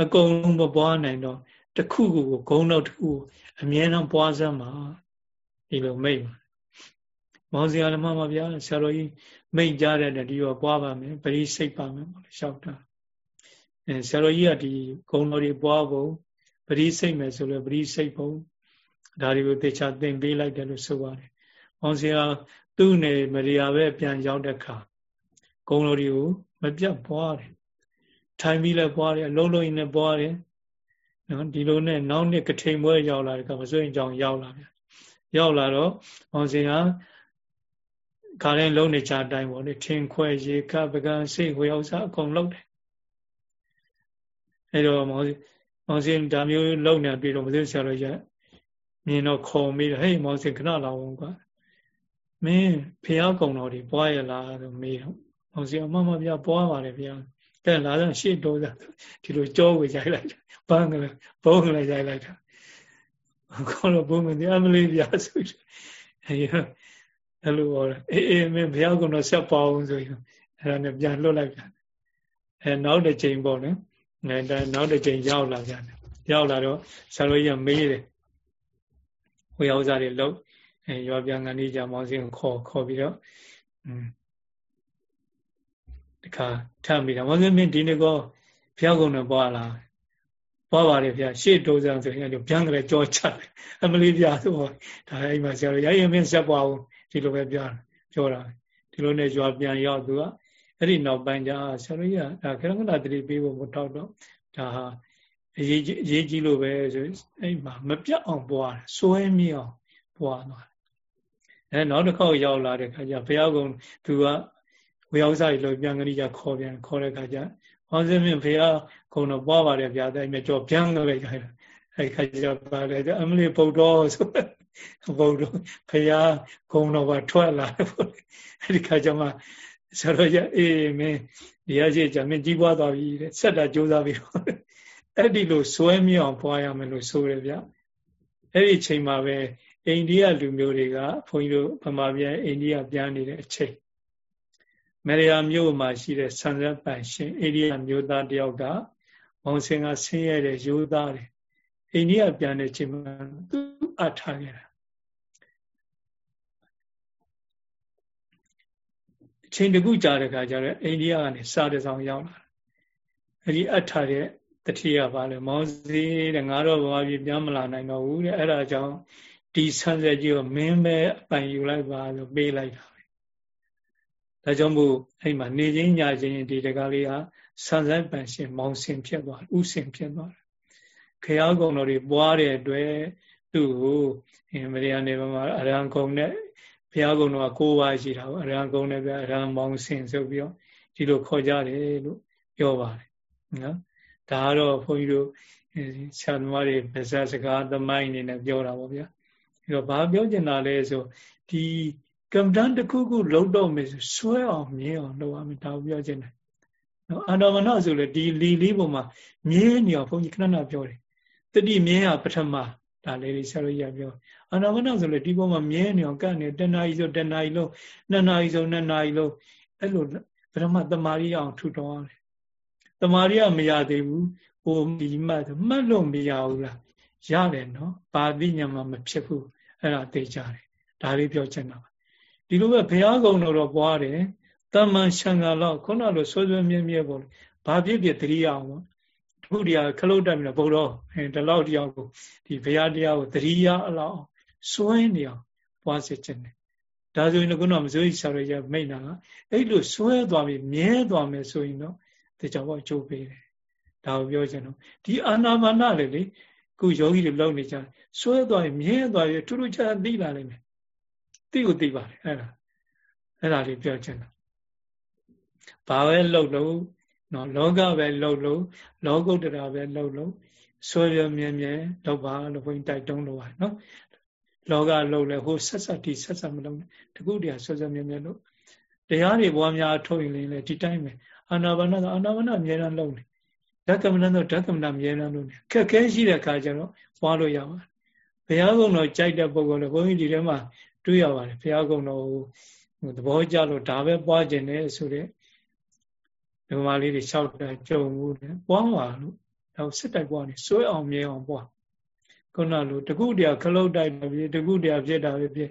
အကုန်လုံးမပွားနိုင်တော့တခုခုကိုဂုံတော့တခုအမြဲတမ်းပွားစမ်းမှာဒီလိုမိတ်ပါမောင်စရာဓမ္မမှာဗျာဆရာတော်ကြီးမိတ်ကြတဲ့ဒီတော့ပွားပါမယ်ပရိစိတ်ပါမယ်ပေါ့လေလျှောက်တာ အဲဆရာတော်ကြီးကဒီဂုံတော်တွေပွားဖို့ပရိစိတ်မယ်ဆိုလို့ပရိစိတ်ဖို့ဒါတွေကိုသေချာသင်ပေးလိုက်တယ်လို့ဆိုပါတယ်မောင်စရာသူ့နေမရိယာပဲပြန်ရောက်တဲ့ခါဂုံတော်တွေကိုမပြတ်ပွားတယ်ထိုင်ပြီးလည်းပွားတယ်အလုံးလုံးနဲ့ပွားတယ်နော်ဒီလိုနဲ့နောက်နှစ်ကထိန်ပွဲရောက်လာတဲ့ကမစိုးရင်ကြောင်ရောက်လာပြန်ရောက်လာတော့အောင်စင်ဟာခါတိုင်းလုံးနေချအတိုင်းပေါ့လေထင်ခွဲရေကပကံစိတ်ဝေဥစ္စာအကုန်လုံးတယ် အဲတော့မောင်မောင်စင်ဒါမျိုးလုံနေပြီးတော့မသိဆရာတော်ကြီးမြင်တော့ခုံပြီးတော့ဟေးမောင်စင်ခဏလာအောင်ကွာမင်းဖះကုံတော်ဒီပွားရလားဆိုမေးတော့မောင်စင်အမမပြပွားပါတယ်ဗျာတဲ့လာတော့ရှေ့တိုးတာဒီလိုကြောဝေရိုက်လိုက်ပန်းကလေးဘုံကလေးရိုက်လိုက်တာခေါ်တော့ဘုံမင်းအမလေးပြဆိုအဲအဲ့လိုဟောအေးအေးမင်းဘုရားကတော့ဆက်ပါအောင်ဆိုရင်အဲ့ဒါနဲ့ပြန်လွတ်လိုက်ပြန်အဲနောက်တစ်ချိန်ပေါ့နော်အဲဒါ နောက်တစ်ချိန်ရောက်လာပြန်ရောက်လာတော့ဆရာတော်ကြီးကမေးတယ်ဝေရောက်စားတွေလောက်အဲရွာပြန်ကနေကြမောင်းစင်းခေါ်ခေါ်ပြီးတော့อืมတခါထပ်ပြီးတော့မောင်စင်းမင်းဒီနေ့ကောဘုရားကုံနဲ့ပွားလာပွားပါတယ်ဗျာရှေ့တိုးစံဆိုရင်အဲ့လိုပြန်ကြလဲကြောချတယ်အမလေးပြဆိုတော့ဒါအိမ်မှာဆရာတော်ရရင်မင်းဆက်ပွားအောင်ဒီလိုပဲပြောပြောတာဒီလိုနဲ့ရွာပြန်ရောက်သူက အဲ့ဒီနောက်ပိုင်းကျဆရာတော်ကြီးကဒါခရကနာတတိပေးဖို့မထောက်တော့ဒါဟာအရေးကြီးအရေးကြီးလို့ပဲဆိုအဲ့မှာမပြတ်အောင်ပွားတယ်စွဲမြအောင်ပွားသွားတယ်အဲနောက်တစ်ခေါက်ရောက်လာတဲ့ခါကျဘုရားကုံသူကဝေယောစာကြီးလို့ပြန်ကလေးကြခေါ်ပြန်ခေါ်တဲ့ခါကျဟောစင်းမြင့်ဘုရားကုံတော့ပွားပါတယ်ဗျာတဲ့မြကြောပြန်ကြလိုက်ကြတယ်အဲ့ခါကျပါတယ်အမလီပုတ်တော်ဆိုဘုံတော်ဖရာဂုံတော်ကထွက်လာတယ်ပေါ့အဲ့ဒီခါကျမှ ဆရာတော်ကြီးအေးမင်းဒီရရှိကြမင်းကြီးပွားသွားပြီတဲ့ဆက်တာကြိုးစားပြီးတော့အဲ့ဒီလိုစွဲမြောင်ပွားရမယ်လို့ဆိုရဗျအဲ့ဒီချိန်မှာပဲအိန္ဒိယလူမျိုးတွေကဘုန်းကြီးတို့ဗမာပြည်အိန္ဒိယပြန်နေတဲ့အချိန်မေရိယာမြို့မှာရှိတဲ့ဆန်ဆက်ပန်ရှင်အိန္ဒိယမျိုးသားတယောက်ကမောင်စင်ကဆင်းရဲတဲ့ရိုးသားတယ်အိန္ဒိယပြန်တဲ့ချိန်မှာသူအထားခဲ့တာ ချိန်တခုကြာတဲ့ခါကျတော့အိန္ဒိယကနေစာတစောင်ရောက်လာအဲ့ဒီအထားတဲ့တတိယပါလေမောင်စီတဲ့ငါတော့ဘာဖြစ်ပြန်မလာနိုင်တော့ဘူးတဲ့အဲ့ဒါကြောင့်ဒီဆန်းဆက်ကြီးကိုမင်းပဲအပိုင်ယူလိုက်ပါလို့ပေးလိုက်တာပဲဒါကြောင့်မို့အဲ့မှာနေချင်းညချင်းဒီတကားလေးဟာဆန်းဆက်ပန်ရှင်မောင်စင်ဖြစ်သွားဥစင်ဖြစ်သွားတယ်ခရကုံတော်တွေပွားတဲ့အတွက်သူ့ကိုအင်မရိယနေမှာအရဟံကုံနဲ့ ဘုရားကုံတော်က၉ပါးရှိတာပေါ့အရဟံကုံနဲ့ပြအရဟံမောင်စင်ဆိုပြီးတော့ဒီလိုခေါ်ကြတယ်လို့ပြောပါတယ်နော်ဒါကတော့ဘုန်းကြီးတို့ဆရာသမားတွေဗဇက်စကားသမိုင်းအနေနဲ့ပြောတာပေါ့ဗျာအဲတော့ဘာပြောချင်တာလဲဆိုဒီကမ္ဘာတန်တစ်ခုခုလုံးတော့မယ်ဆိုဆွဲအောင်မြင်အောင်လုပ်ရမယ်ဒါကိုပြောချင်တယ်နော်အာတော်မနဆိုလေဒီလီလေးပုံမှာမြင်းနေအောင်ဘုန်းကြီးခဏခဏပြောတယ်တတိမြင်းဟာပထမ ဒါလေးလေးဆရာတို့ရပြောအာနာမနဆိုလေဒီပုံမှာမြဲနေအောင်ကန့်နေတဏှာကြီးဆိုတဏှာကြီးလုံးနှစ်နာရီဆိုနှစ်နာရီလုံးအဲ့လိုပထမတမာရီအောင်ထူထောင်ရတယ်တမာရီကမရသေးဘူးဟိုဒီမှတ်မှတ်လို့မရဘူးလားရတယ်နော်ဘာသိညာမှမဖြစ်ဘူးအဲ့ဒါသိကြတယ်ဒါလေးပြောချင်တာပါဒီလိုပဲဘုရားကုံတော်တော့ပွားတယ်တမန်ရှံကလောက်ခုနလိုဆွေးဆွေးမြဲမြဲပေါ့ဘာဖြစ်ဖြစ်တတိယအောင်ပေါ့ ခုတရားခလုတ်တက်ပြီးတော့ဘုရောဒီလောက်တရားကိုဒီဘုရားတရားကိုတတိယအလောက်စွဲနေအောင်ပွားစေခြင်းတယ်ဒါဆိုရင်ခုနမစိုးကြီးဆရာရမိတ်နာကအဲ့လိုစွဲသွားပြီးမြဲသွားမယ်ဆိုရင်တော့တေချာဘောအကျိုးပေးတယ်ဒါကိုပြောချင်တော့ဒီအာနာပါနလေလေခုယောဂီတွေလောက်နေကြစွဲသွားရင်မြဲသွားရင်ထူးထူးခြားခြားသိလာနိုင်မယ်သိကိုသိပါတယ်အဲ့ဒါအဲ့ဒါလေးပြောချင်တာဘာပဲလှုပ်လို့ နော်လောကပဲလှုပ်လို့လောကုတ္တရာပဲလှုပ်လို့ဆွေရမြဲမြဲလောက်ပါလို့ဘုန်းတိုက်တွန်းလို့ပါနော်လောကလှုပ်လဲဟိုဆက်ဆက်ဒီဆက်ဆက်မလုပ်နဲ့တကုတရားဆွေဆွေမြဲမြဲလို့တရားတွေပွားများထုတ်ရင်လည်းဒီတိုင်းပဲအာနာပါနကအာနာပါနအမြဲတမ်းလုပ်နေဓကမဏတော့ဓကမဏအမြဲတမ်းလုပ်နေခက်ခဲရှိတဲ့အခါကျတော့ပွားလို့ရပါတယ်ဘုရားကုံတော်ကြိုက်တဲ့ပုံကလည်းဘုန်းကြီးဒီထဲမှာတွေ့ရပါတယ်ဘုရားကုံတော်သဘောကျလို့ဒါပဲပွားခြင်းနဲ့ဆိုတဲ့ ဒီမှာလေးတွေလျှောက်တာကြုံမှုနဲ့ပွားပါလို့တော့စစ်တိုက်ပွားနေစွဲအောင်မြဲအောင်ပွားခုနလိုတကုတရားခလုတ်တိုက်တာဖြစ်တကုတရားဖြစ်တာပဲဖြစ်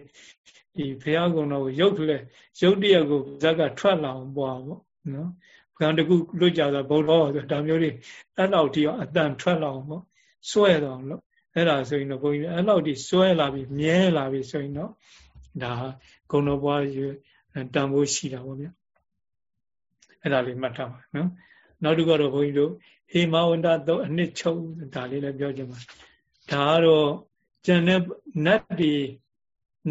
ဒီဘုရားကုံတော်ကိုရုပ်လည်းရုပ်တရားကိုဇက်ကထွက်လာအောင်ပွားပေါ့နော်ဘုရားတကုလွတ်ကြတာဘုရားဆိုဒါမျိုးတွေအဲ့လောက်ထိအောင်အတန်ထွက်လာအောင်ပေါ့စွဲတော့လို့အဲ့ဒါဆိုရင်တော့ဘုန်းကြီးအဲ့လောက်ထိစွဲလာပြီမြဲလာပြီဆိုရင်တော့ဒါဂုဏတော်ဘွားတန်ဖိုးရှိတာပေါ့ဗျာ အဲ့ဒါလေးမှတ်ထားပါနော်နောက်တစ်ခုတော့ဘုန်းကြီးတို့ဟေမဝန္တတော့အနှစ်ချုပ်ဒါလေးလည်းပြောချင်ပါဒါကတော့ကျန်တဲ့နတ်တွေ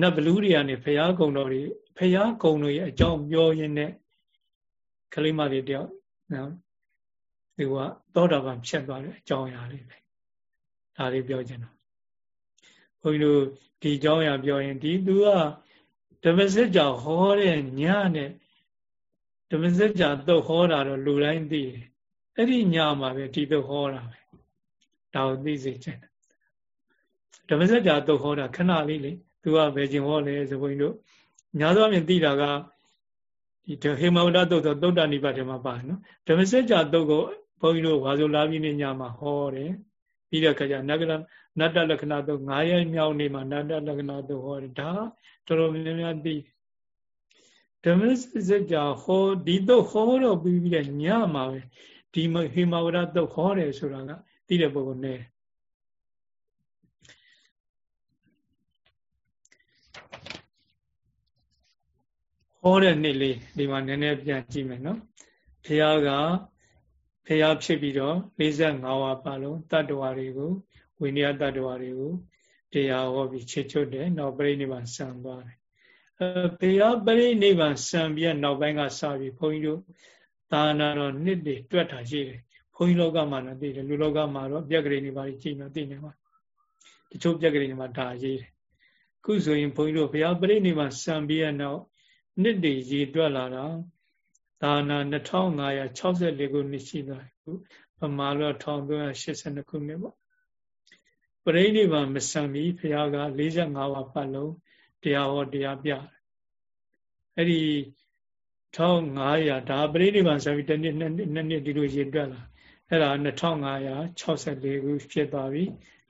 နတ်ဘလူးတွေကနေဘုရားကုံတော်တွေဘုရားကုံတော်ရဲ့အကြောင်းပြောရင်းနဲ့ကလေးမလေးတယောက်နော်ဒီကသောတာပန်ဖြစ်သွားတဲ့အကြောင်းအရာလေးပဲဒါလေးပြောချင်တော့ဘုန်းကြီးတို့ဒီအကြောင်းအရာပြောရင်ဒီသူကဓမ္မစကြာဟောတဲ့ညနဲ့ ဓမ္မစကြာသုတ်ဟောတာတော့လူတိုင်းသိတယ်အဲ့ဒီညမှာပဲဒီသုတ်ဟောတာပဲဒါကိုသိစေချင်တယ်ဓမ္မစကြာသုတ်ဟောတာခဏလေးလေသူကဘယ်ချိန်ဟောလဲဆိုဘုန်းကြီးတို့ညာသောအမြင်သိတာကဒီဟေမဝဒသုတ်သောသုတ္တနိဗ္ဗာန်မှာပါနော်ဓမ္မစကြာသုတ်ကိုဘုန်းကြီးတို့ဝါဆိုလာပြီးနေညမှာဟောတယ်ပြီးတဲ့အခါကျနဂရနတ္တလက္ခဏာသုတ်9ရက်မြောက်နေမှာနတ္တလက္ခဏာသုတ်ဟောတယ်ဒါတော်တော်များများသိ ဓမ္မစကြာဟောဒီသုတ်ဟောတော့ပြီးပြီးတဲ့ညမှာပဲဒီဟေမဝဒသုတ်ဟောတယ်ဆိုတာကသိတဲ့ပုဂ္ဂိုလ်နဲ့ဟောတဲ့နေ့လေးဒီမှာနည်းနည်းပြန်ကြည့်မယ်နော်ဘုရားကဘုရားဖြစ်ပြီးတော့45ဝါပါလုံးတတ္တဝါတွေကိုဝိနည်းတတ္တဝါတွေကိုတရားဟောပြီးချစ်ချွတ်တယ်နောက်ပြိဋိဘံဆံသွားတယ် အဲဘုရားပြိဋိဘံဆံပြီးနောက်ပိုင်းကစပြီးဘုန်းကြီးတို့သာနာတော်နှစ်တွေတွက်တာရှိတယ်ဘုန်းကြီးလောကမှာတော့သိတယ်လူလောကမှာတော့ပြက်ကလေးတွေပါကြည့်တော့သိနေမှာတချို့ပြက်ကလေးတွေမှာဒါရေးတယ်ခုဆိုရင်ဘုန်းကြီးတို့ဘုရားပြိဋိဘံဆံပြီးရနောက်နှစ်တွေရည်တွက်လာတာဒါနာ2564ခုနှစ်ရှိသွားပြီပမာလော1382ခုနှစ်ပေါ့ပရိနိဗ္ဗာန်မဆံမီဘုရားက45ဝါပတ်လုံး တရားဟောတရားပြတယ်အဲ့ဒီ1500ဒါပရိနိဗ္ဗာန်ဆံမီတစ်နှစ်နှစ်နှစ်ဒီလိုရည်တွက်လာအဲ့ဒါ2564ခုဖြစ်သွားပြီ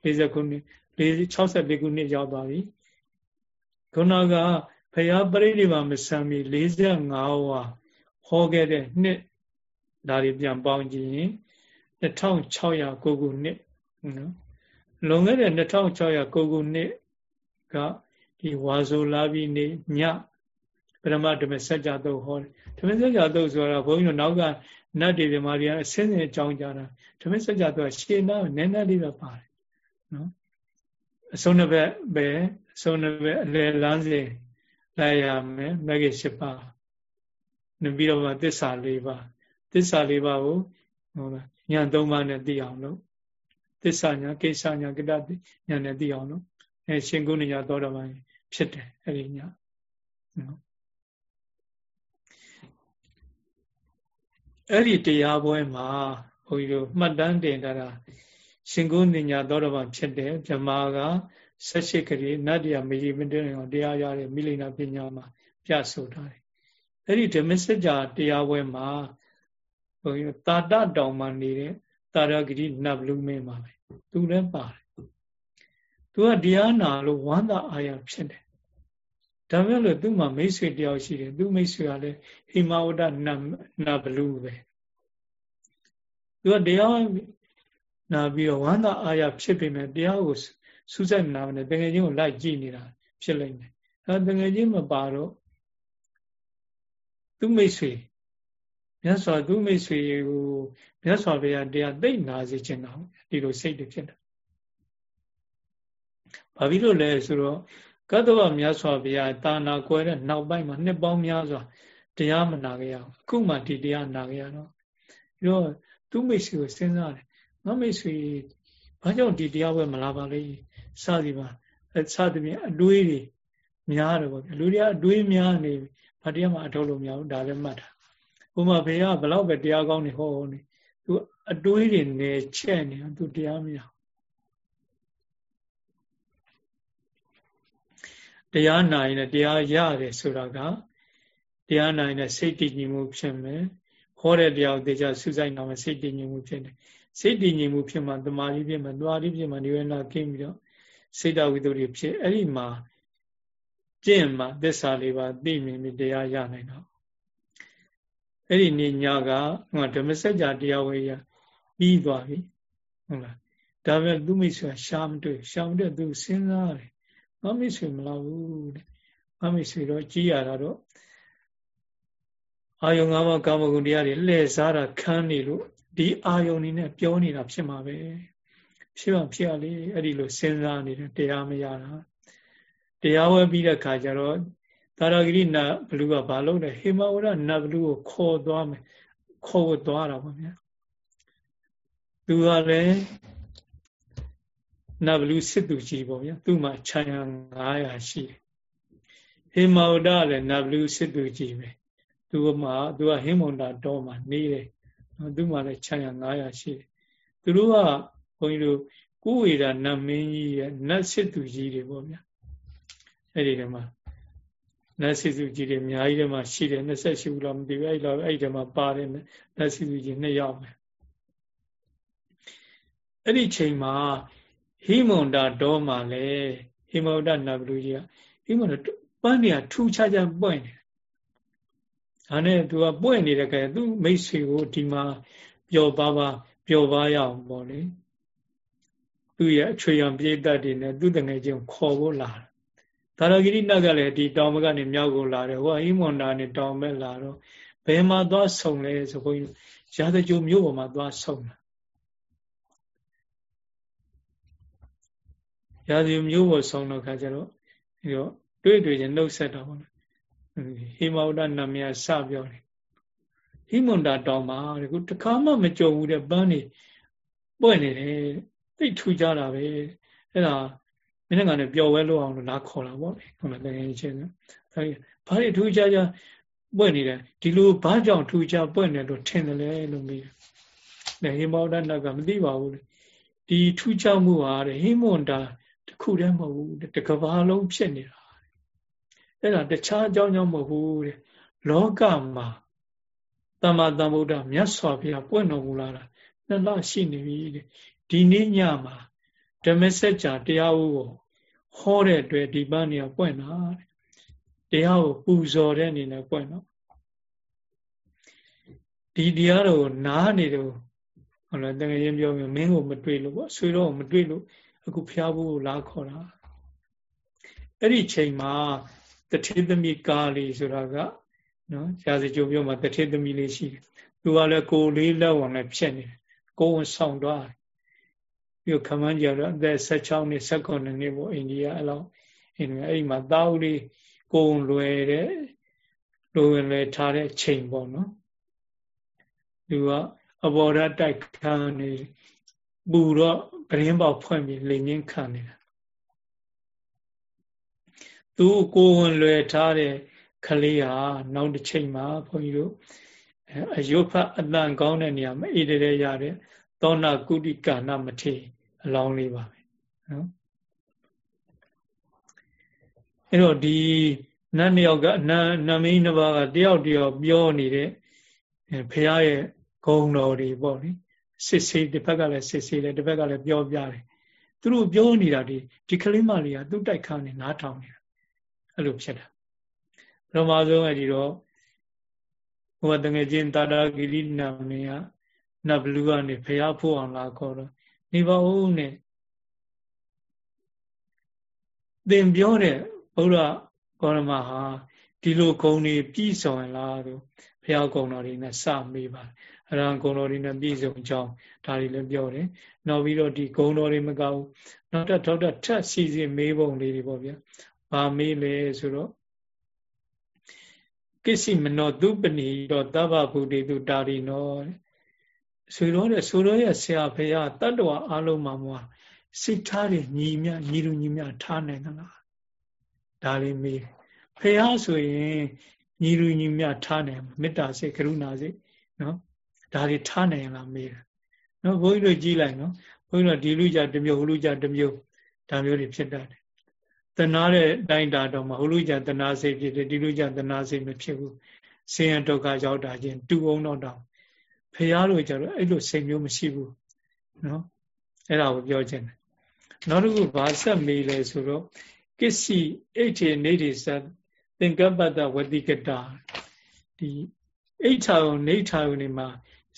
40ခုနှစ်64ခုနှစ်ရောက်သွားပြီခုနကဘုရားပရိနိဗ္ဗာန်မဆံမီ45ဝါဟောခဲ့တဲ့နှစ်ဒါတွေပြန်ပေါင်းကြည့်ရင်2600ခုနှစ်နော်လွန်ခဲ့တဲ့2600ခုနှစ်က ဒီဝါဆိုလာပြီးနေညပရမဓမ္မစကြာတုတ်ဟောတယ်ဓမ္မစကြာတုတ်ဆိုတာဘုန်းကြီးတို့နောက်ကနတ်တွေပြမာတွေကအစင်းစင်းအကြောင်းကြတာဓမ္မစကြာတုတ်ကရှင်းတော့နည်းနည်းလေးပဲပါတယ်နော်အဆုံးတစ်ဘက်ပဲအဆုံးတစ်ဘက်အလယ်လမ်းစဉ်လိုက်ရမယ်မဂ္ဂင်၈ပါးနေပြီးတော့သစ္စာ၄ပါးသစ္စာ၄ပါးကိုဟုတ်လားညာ၃ပါးနဲ့သိအောင်လို့သစ္စာညာကိစ္စညာကိတ္တညာနဲ့သိအောင်လို့အဲရှင်ကုဏညာသောတော်ပိုင်း ဖြစ်တယ်အဲ့ဒီညာနော်အဲ့ဒီတရားပွဲမှာဘုန်းကြီးတို့မှတ်တမ်းတင်တာရှင်ကုဏညာသောတော်ပိုင်းဖြစ်တယ်ဗြဟ္မာကဆက်ရှိကလေးနတ်တရားမကြီးမတင်အောင်တရားရတဲ့မိလိနာပညာမှာပြဆိုထားတယ်အဲ့ဒီဓမ္မစကြာတရားပွဲမှာဘုန်းကြီးတာတတောင်မှနေတဲ့တာရဂတိနတ်ဘလူးမင်းပါပဲသူလည်းပါတယ် သူကတရားနာလို့ဝမ်းသာအားရဖြစ်တယ်ဒါပေမဲ့လို့သူ့မှာမိတ်ဆွေတယောက်ရှိတယ်သူ့မိတ်ဆွေကလည်းဟိမဝဒနတ်နတ်ဘလူးပဲသူကတရားနာပြီးတော့ဝမ်းသာအားရဖြစ်ပေမဲ့တရားကိုစူးစိုက်နာမယ်တကယ်ချင်းကိုလိုက်ကြည့်နေတာဖြစ်လိမ့်မယ်အဲတကယ်ချင်းမပါတော့သူ့မိတ်ဆွေမြတ်စွာသူ့မိတ်ဆွေကိုမြတ်စွာဘုရားတရားသိနာစေချင်တာဒီလိုစိတ်တွေဖြစ်တာ ဘာဖြစ်လို့လဲဆိုတော့ကတ္တဝမြတ်စွာဘုရားတာနာကွယ်တဲ့နောက်ပိုင်းမှာနှစ်ပေါင်းများစွာတရားမနာခဲ့ရဘူးအခုမှဒီတရားနာခဲ့ရတော့ပြီးတော့သူ့မိတ်ဆွေကိုစဉ်းစားတယ်ငါမိတ်ဆွေဘာကြောင့်ဒီတရားပဲမလာပါလဲစသည်ပါစသည်ဖြင့်အတွေးတွေများတယ်ပေါ့လူတွေကအတွေးများနေဘာတရားမှအထောက်လို့မရဘူးဒါလည်းမှတ်တာဥမာဘေကဘလောက်ပဲတရားကောင်းနေဟောနေသူအတွေးတွေနေချက်နေသူတရားမရ တရားနိုင်နဲ့တရားရတယ်ဆိုတာကတရားနိုင်တဲ့စိတ်တည်ငြိမ်မှုဖြစ်မယ်ဟောတဲ့တရားကိုတေချာစူးစိုက်နာမယ်စိတ်တည်ငြိမ်မှုဖြစ်တယ်စိတ်တည်ငြိမ်မှုဖြစ်မှတမာတိဖြစ်မှသွားတိဖြစ်မှနိဝေနကင်းပြီးတော့စိတ်တဝိတ္တိဖြစ်အဲ့ဒီမှာကျင့်မှသစ္စာလေးပါသိမြင်ပြီးတရားရနိုင်တော့အဲ့ဒီနေ့ညကဟိုဓမ္မစကြာတရားဝေးရပြီးသွားပြီဟုတ်လားဒါပေမဲ့သူမိတ်ဆွေရှားမတွေ့ရှားမတွေ့သူစဉ်းစားတယ် ငါမိတ်ဆွေမလာဘူးတဲ့ငါမိတ်ဆွေတော့ကြည်ရတာတော့အာယုံ၅ပါးကာမဂုဏ်တရားတွေလှည့်စားတာခန်းနေလို့ဒီအာယုံနေနဲ့ပြောနေတာဖြစ်မှာပဲဖြစ်မှဖြစ်ရလေအဲ့ဒီလိုစဉ်းစားနေတယ်တရားမရတာတရားဝဲပြီးတဲ့ခါကျတော့သာရဂိရိနဘလူကဘာလုပ်လဲဟေမဝရနဘလူကိုခေါ်သွားမယ်ခေါ်သွားတာပါဗျာသူကလည်း နဘလူစစ်သူကြီးပေါ့ဗျာသူ့မှာခြံရ900ရှိတယ်ဟေမဝဒလည်းနဘလူစစ်သူကြီးပဲသူကမှသူကဟိမွန်တာတော့မှနေတယ်နော်သူ့မှာလည်းခြံရ900ရှိတယ်သူတို့ကဘုန်းကြီးတို့ကုဝေဒနတ်မင်းကြီးရဲ့နတ်စစ်သူကြီးတွေပေါ့ဗျာအဲ့ဒီတည်းမှာနတ်စစ်သူကြီးတွေအများကြီးတည်းမှာရှိတယ်28ခုလောက်မသိဘူးအဲ့လောက်အဲ့ဒီတည်းမှာပါတယ်နတ်စစ်သူကြီး2ယောက်ပဲအဲ့ဒီချိန်မှာ ဟိမွန်တာတော်မှာလေဟိမဝဒနတ်ဘလူကြီးကဟိမွန်တာပန်းနေရထူခြားခြားပွင့်နေဒါနဲ့သူကပွင့်နေတဲ့ခါသူမိတ်ဆွေကိုဒီမှာပျော်ပါပါပျော်ပါရအောင်ပေါ့လေသူရဲ့အချွေရံပြိတ္တတွေနဲ့သူတငယ်ချင်းခေါ်ဖို့လာတာသာရဂိရိနတ်ကလည်းဒီတောင်ဘက်ကနေမြောက်ကိုလာတယ်ဟိုအိမွန်တာနဲ့တောင်ဘက်လာတော့ဘယ်မှာသွားဆုံလဲဆိုဘုန်းကြီးရာဇကြိုမြို့ပေါ်မှာသွားဆုံတာ ရာဇကြိုမြို့ပေါ်ဆုံတော့ခါကျတော့ဒီတော့တွေ့တွေ့ချင်းနှုတ်ဆက်တော့ဟဟိမဝဒနာမယစပြောတယ်ဟိမွန်တာတောင်မှာဒီခုတခါမှမကြုံဘူးတဲ့ပန်းနေပွင့်နေတယ်သိထူကြတာပဲအဲ့ဒါမင်းကလည်းပျော်ဝဲလို့အောင်လို့လာခေါ်တာပေါ့လေဟုတ်လားတကယ်ချင်းအဲဘာတွေထူကြကြပွင့်နေတယ်ဒီလိုဘာကြောင့်ထူကြပွင့်နေလို့ထင်တယ်လေလို့မေးတယ်ဟိမဝဒနာကမသိပါဘူးလေဒီထူကြမှုဟာတဲ့ဟိမွန်တာ တခုတည်းမဟုတ်ဘူးတကဘာလုံးဖြစ်နေတာအဲ့ဒါတခြားအကြောင်းကြောင့်မဟုတ်ဘူးတဲ့လောကမှာတမ္မာသမ္ဗုဒ္ဓမြတ်စွာဘုရားပွင့်တော်မူလာတာနှစ်လရှိနေပြီတဲ့ဒီနေ့ညမှာဓမ္မစကြာတရားဥကိုဟောတဲ့အတွက်ဒီပန်းနေပွင့်တာတဲ့တရားကိုပူဇော်တဲ့အနေနဲ့ပွင့်တော့ဒီတရားတော်ကိုနားနေတော့ဟုတ်လားတကယ်ရင်ပြောမြမင်းကိုမတွေ့လို့ပေါ့ဆွေတော့မတွေ့လို့ အခုဖျားဖို့လာခေါ်တာအဲ့ဒီချိန်မှာတထေသမီးကာလီဆိုတာကနော်ရာဇကြိုမျိုးမှာတထေသမီးလေးရှိတယ်သူကလည်းကိုလေးလက်ဝင်နဲ့ဖြစ်နေတယ်ကိုဝင်ဆောင်သွားတယ်ပြီးခမန်းကြတော့အသက်16နှစ်19နှစ်ပေါ့အိန္ဒိယအဲ့လောက်အိန္ဒိယအဲ့ဒီမှာတာဦးလေးကိုဝင်လွယ်တဲ့လိုဝင်လွယ်ထားတဲ့ချိန်ပေါ့နော်သူကအဘောဓတိုက်ခံနေ ပူတော့ပရင်းပေါက်ဖွင့်ပြီးလိမ်ငင်းခံနေတာသူကိုဝင်လွယ်ထားတဲ့ကလေးဟာနောက်တစ်ချိန်မှာဘုန်းကြီးတို့အယုဖတ်အတန်ကောင်းတဲ့နေရာမှာအေးတဲ့ရတဲ့သောနာကုတိကာဏမထေအလောင်းလေးပါပဲနော်အဲ့တော့ဒီနတ်နှစ်ယောက်ကနတ်နမင်းနှစ်ပါးကတယောက်တယောက်ပြောနေတဲ့ဖះရဲ့ဂုံတော်တွေပေါ့လေ စစ်ဆေးတစ်ဖက်ကလည်းစစ်ဆေးတယ်တစ်ဖက်ကလည်းပြောပြတယ်သူတို့ပြောနေတာဒီဒီကလေးမလေးကသူ့တိုက်ခါနေနားထောင်နေတာအဲ့လိုဖြစ်တာပထမဆုံးအဲ့ဒီတော့ဟိုတငယ်ချင်းတာတာဂိရိနာမင်းကနတ်ဘလူးကနေဖျားဖို့အောင်လာခေါ်တော့နေပါဦးနဲ့သင်ပြောတဲ့ဘုရားကောရမဟာဒီလိုဂုံတွေပြည့်စုံလားဆိုဘုရားဂုံတော်တွေနဲ့စမေးပါ အရဟံဂုံတော်တွေနဲ့ပြည့်စုံကြောင်းဒါတွေလည်းပြောတယ်နောက်ပြီးတော့ဒီဂုံတော်တွေမကောက်နောက်တော့ထောက်တော့ထက်စီစီမေးပုံလေးတွေပေါ့ဗျာဘာမေးလဲဆိုတော့ကိစ္စမနောသူပဏီတော့တဗ္ဗဗုဒ္ဓေသူတာရီနောဆိုတော့တဲ့ဆိုတော့ရဲ့ဆရာဖေရတတ္တဝအလုံးမှာမွာစိတ်ထားတွေညီမြညီလူညီမြထားနိုင်သလားဒါလေးမေးဖေရဆိုရင်ညီလူညီမြထားနိုင်မေတ္တာစိတ်ကရုဏာစိတ်နော် ဒါတွေထားနိုင်လားမေးတယ်နော်ဘုန်းကြီးတို့ကြည်လိုက်နော်ဘုန်းကြီးတို့ဒီလူကြတစ်မျိုးဟိုလူကြတစ်မျိုးဒါမျိုးတွေဖြစ်တတ်တယ်တနာတဲ့တိုင်းတာတော့မဟိုလူကြတနာစိတ်ဖြစ်တယ်ဒီလူကြတနာစိတ်မဖြစ်ဘူးဆင်းရဲဒုက္ခရောက်တာချင်းတူအောင်တော့တောင်ဖះလို့ကြတော့အဲ့လိုစိတ်မျိုးမရှိဘူးနော်အဲ့ဒါကိုပြောချင်တယ်နောက်တစ်ခုဘာဆက်မေးလဲဆိုတော့ကိစီအိဋ္ဌိနေတိသသင်္ကပ္ပတဝတိကတာဒီအိဋ္ဌာကိုနေဋ္ဌာကိုနေမှာ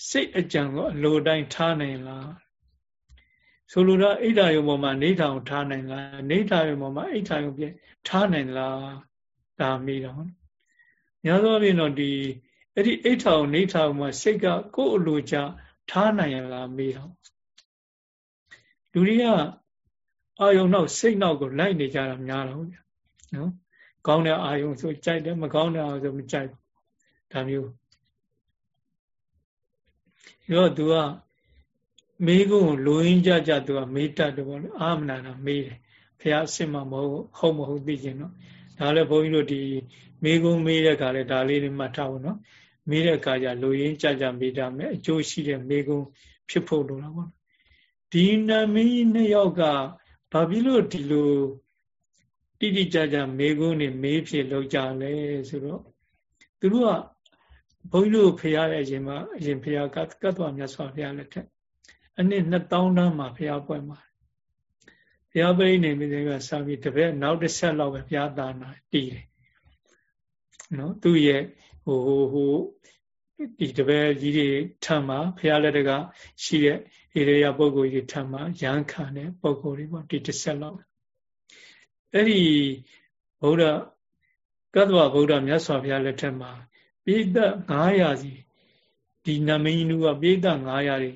စိတ်အကြံကိုအလိုတိုင်းထားနိုင်လားဆိုလိုတော့အိဋ္ဌာယုံပေါ်မှာနေဋ္ဌာကိုထားနိုင်လားနေဋ္ဌာယုံပေါ်မှာအိဋ္ဌာယုံပြထားနိုင်လားဒါမေးတော့များသောအားဖြင့်တော့ဒီအဲ့ဒီအိဋ္ဌာကိုနေဋ္ဌာကိုမှာစိတ်ကကိုယ်အလိုကြထားနိုင်ရလားမေးတော့လူတွေကအာယုံနောက်စိတ်နောက်ကိုလိုက်နေကြတာများတော့ဗျာနော်ကောင်းတဲ့အာယုံဆိုကြိုက်တယ်မကောင်းတဲ့အာယုံဆိုမကြိုက်ဘူးဒါမျိုး ရောသူကမေးကုန်လိုရင်းကြကြသူကမေးတတ်တယ်ပေါ့လေအာမနာတာမေးတယ်ဖះအစ်မမဟုတ်ဟုတ်မဟုတ်သိကျင်တော့ဒါလည်းဘုန်းကြီးတို့ဒီမေးကုန်မေးတဲ့ခါလဲဒါလေးတွေမှတ်ထားဖို့နော်မေးတဲ့ခါကျလိုရင်းကြကြမေးတာမယ်အကျိုးရှိတဲ့မေးကုန်ဖြစ်ဖို့လိုတာပေါ့ဒီနမင်းနှစ်ယောက်ကဘာဖြစ်လို့ဒီလိုတိတိကျကျမေးကုန်နေမေးဖြစ်လောက်ကြလဲဆိုတော့သူတို့က ဘုန်းကြီးတို့ဖရာရဲ့အရင်မှာအရင်ဖရာကကတ်တော်မြတ်စွာဘုရားလက်ထက်အနည်း2000တန်းမှာဖရာပွဲမှာဘုရားပိနေမိတဲ့ကစာပြီးတပည့်နောက်တစ်ဆက်လောက်ပဲဘုရားသာနာတည်တယ်နော်သူ့ရဲ့ဟိုဟိုဟိုဒီတပည့်ကြီးတွေထံမှာဘုရားလက်တကရှိတဲ့ဣရိယာပုဂ္ဂိုလ်ကြီးထံမှာရန်ခံတဲ့ပုဂ္ဂိုလ်တွေပေါ့ဒီတစ်ဆက်လောက်အဲ့ဒီဗုဒ္ဓကတ္တဝဗုဒ္ဓမြတ်စွာဘုရားလက်ထက်မှာ ပိဋက900စီဒီနမင်းကြီးကပိဋက900တွေ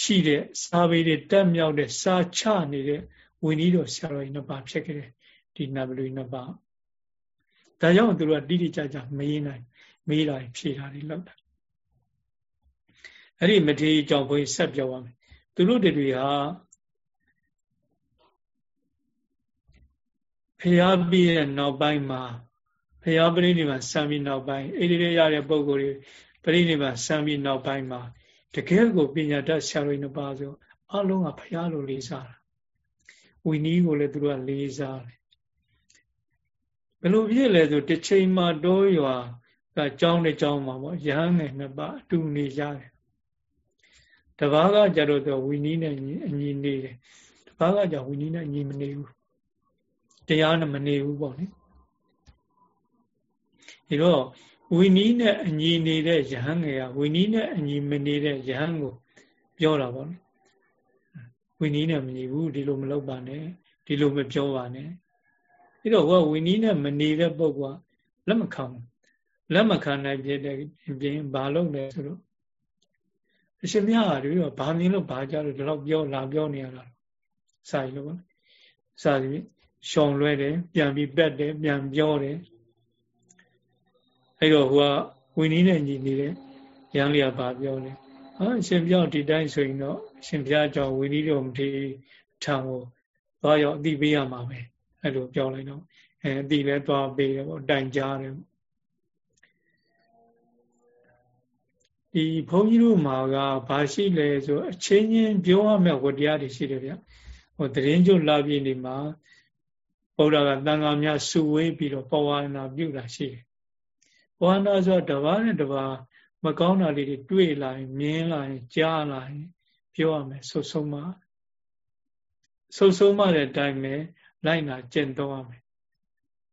ရှိတဲ့စာပေတွေတက်မြောက်တဲ့စာချနေတဲ့ဝိနည်းတော်ဆရာတော်ကြီးနှစ်ပါးဖြစ်ခဲ့တယ်ဒီနဗလူနှစ်ပါးဒါကြောင့်သူတို့ကတိတိကျကျမေးနိုင်မေးတာဖြေတာတွေလောက်တာအဲ့ဒီမထေရကြောင့်ဘုန်းကြီးဆက်ပြောပါမယ်သူတို့တွေဟာဖျားပြီးတဲ့နောက်ပိုင်းမှာ ဘုရားပရိနိဗ္ဗာန်ဆံပြီးနောက်ပိုင်းအိဒီရရတဲ့ပုဂ္ဂိုလ်တွေပရိနိဗ္ဗာန်ဆံပြီးနောက်ပိုင်းမှာတကယ်ကိုပညာတတ်ဆရာတော်နှစ်ပါးဆိုအလုံးကဘုရားလိုလေးစားတာဝီနီးကိုလည်းသူတို့ကလေးစားတယ်ဘယ်လိုဖြစ်လဲဆိုတစ်ချိန်မှာတောရွာကကြောင်းတဲ့ကြောင်းမှာပေါ့ရဟန်းငယ်နှစ်ပါးအတူနေကြတယ်တပားကကြတော့သူဝီနီးနဲ့အညီနေတယ်တပားကကြဝီနီးနဲ့အညီမနေဘူးတရားနဲ့မနေဘူးပေါ့လေ ဒီတော့ဝီနီးနဲ့အညီနေတဲ့ယဟန်ငယ်ကဝီနီးနဲ့အညီမနေတဲ့ယဟန်ကိုပြောတာပေါ့လေဝီနီးနဲ့မညီဘူးဒီလိုမလုပ်ပါနဲ့ဒီလိုမပြောပါနဲ့အဲ့တော့ဟောဝီနီးနဲ့မနေတဲ့ပုဂ္ဂိုလ်ကလက်မခံဘူးလက်မခံနိုင်ပြတဲ့ပြင်ဘာလုပ်လဲဆိုတော့အရှင်မြတ်ကတည်းကဘာမြင်လို့ဘာကြလို့ဒီလောက်ပြောလာပြောနေရတာစာရီလို့ပေါ့စာရီရှောင်လွဲတယ်ပြန်ပြီးပက်တယ်ပြန်ပြောတယ် အဲ့တော့ဟိုကဝင်းနီးနဲ့ညီနေတဲ့ရန်လျာပါပြောတယ်ဟာရှင်ပြောင်းဒီတိုင်းဆိုရင်တော့ရှင်ဘုရားကြောင့်ဝင်းနီးတော်မထေထံကိုသွားရောက်အတိပေးရမှာပဲအဲ့လိုပြောလိုက်တော့အဲအတိလည်းသွားပေးတယ်ပေါ့တိုင်ကြားတယ်ဒီဘုန်းကြီးတို့မှာကဘာရှိလဲဆိုအချင်းချင်းပြောရမယ့်ဝတရားတွေရှိတယ်ဗျဟိုတရင်ကျွလာပြည့်နေမှာဘုရားကတန်ခါများစုဝေးပြီးတော့ပဝါနာပြုတာရှိတယ် ဝါနာဆိုတဘာနဲ့တဘာမကောင်းတာလေးတွေတွေ့လာရင်မြင်လာရင်ကြားလာရင် ပြောရမယ်ဆုဆုံးမဆုဆုံးမတဲ့အတိုင်းပဲလိုက်နာကျင့်သုံးရမယ်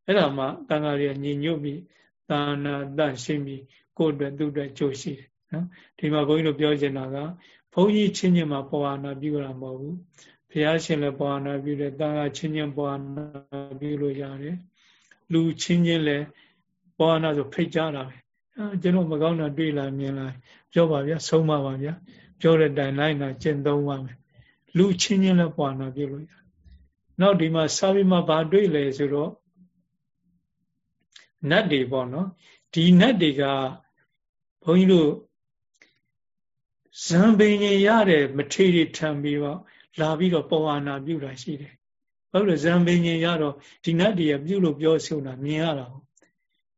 အဲ့ဒါမှတန်ခါရီညီညွတ်ပြီးသာနာတန့်ရှင်းပြီးကိုယ့်အတွက်သူ့အတွက်ကြိုးရှိတယ်နော်ဒီမှာဘုန်းကြီးတို့ပြောချင်တာကဘုန်းကြီးချင်းချင်းမှာပေါ်ဝါနာပြုတာမဟုတ်ဘူးဘုရားရှင်လည်းပေါ်ဝါနာပြုတယ်တန်ခါချင်းချင်းပေါ်ဝါနာပြုလို့ရတယ်လူချင်းချင်းလည်း ဘောနာဆိုဖိတ်ကြတာပဲအဲကျွန်တော်မကောင်းတာတွေ့လာမြင်လာပြောပါဗျာဆုံးပါပါဗျာပြောတဲ့တိုင်လိုက်နာကျင့်သုံးပါမယ်လူချင်းချင်းလည်းပွာနာပြုလို့ရနောက်ဒီမှာစာပြီးမှဘာတွေ့လဲဆိုတော့နတ်တွေပေါ့နော်ဒီနတ်တွေကဘုန်းကြီးတို့ဇံပင်ရင်ရတဲ့မထေရီထံပြီးတော့လာပြီးတော့ပေါ်ဝါနာပြုတာရှိတယ်ဘာလို့လဲဇံပင်ရင်ရတော့ဒီနတ်တွေကပြုလို့ပြောဆိုတာမြင်ရတာဟုတ်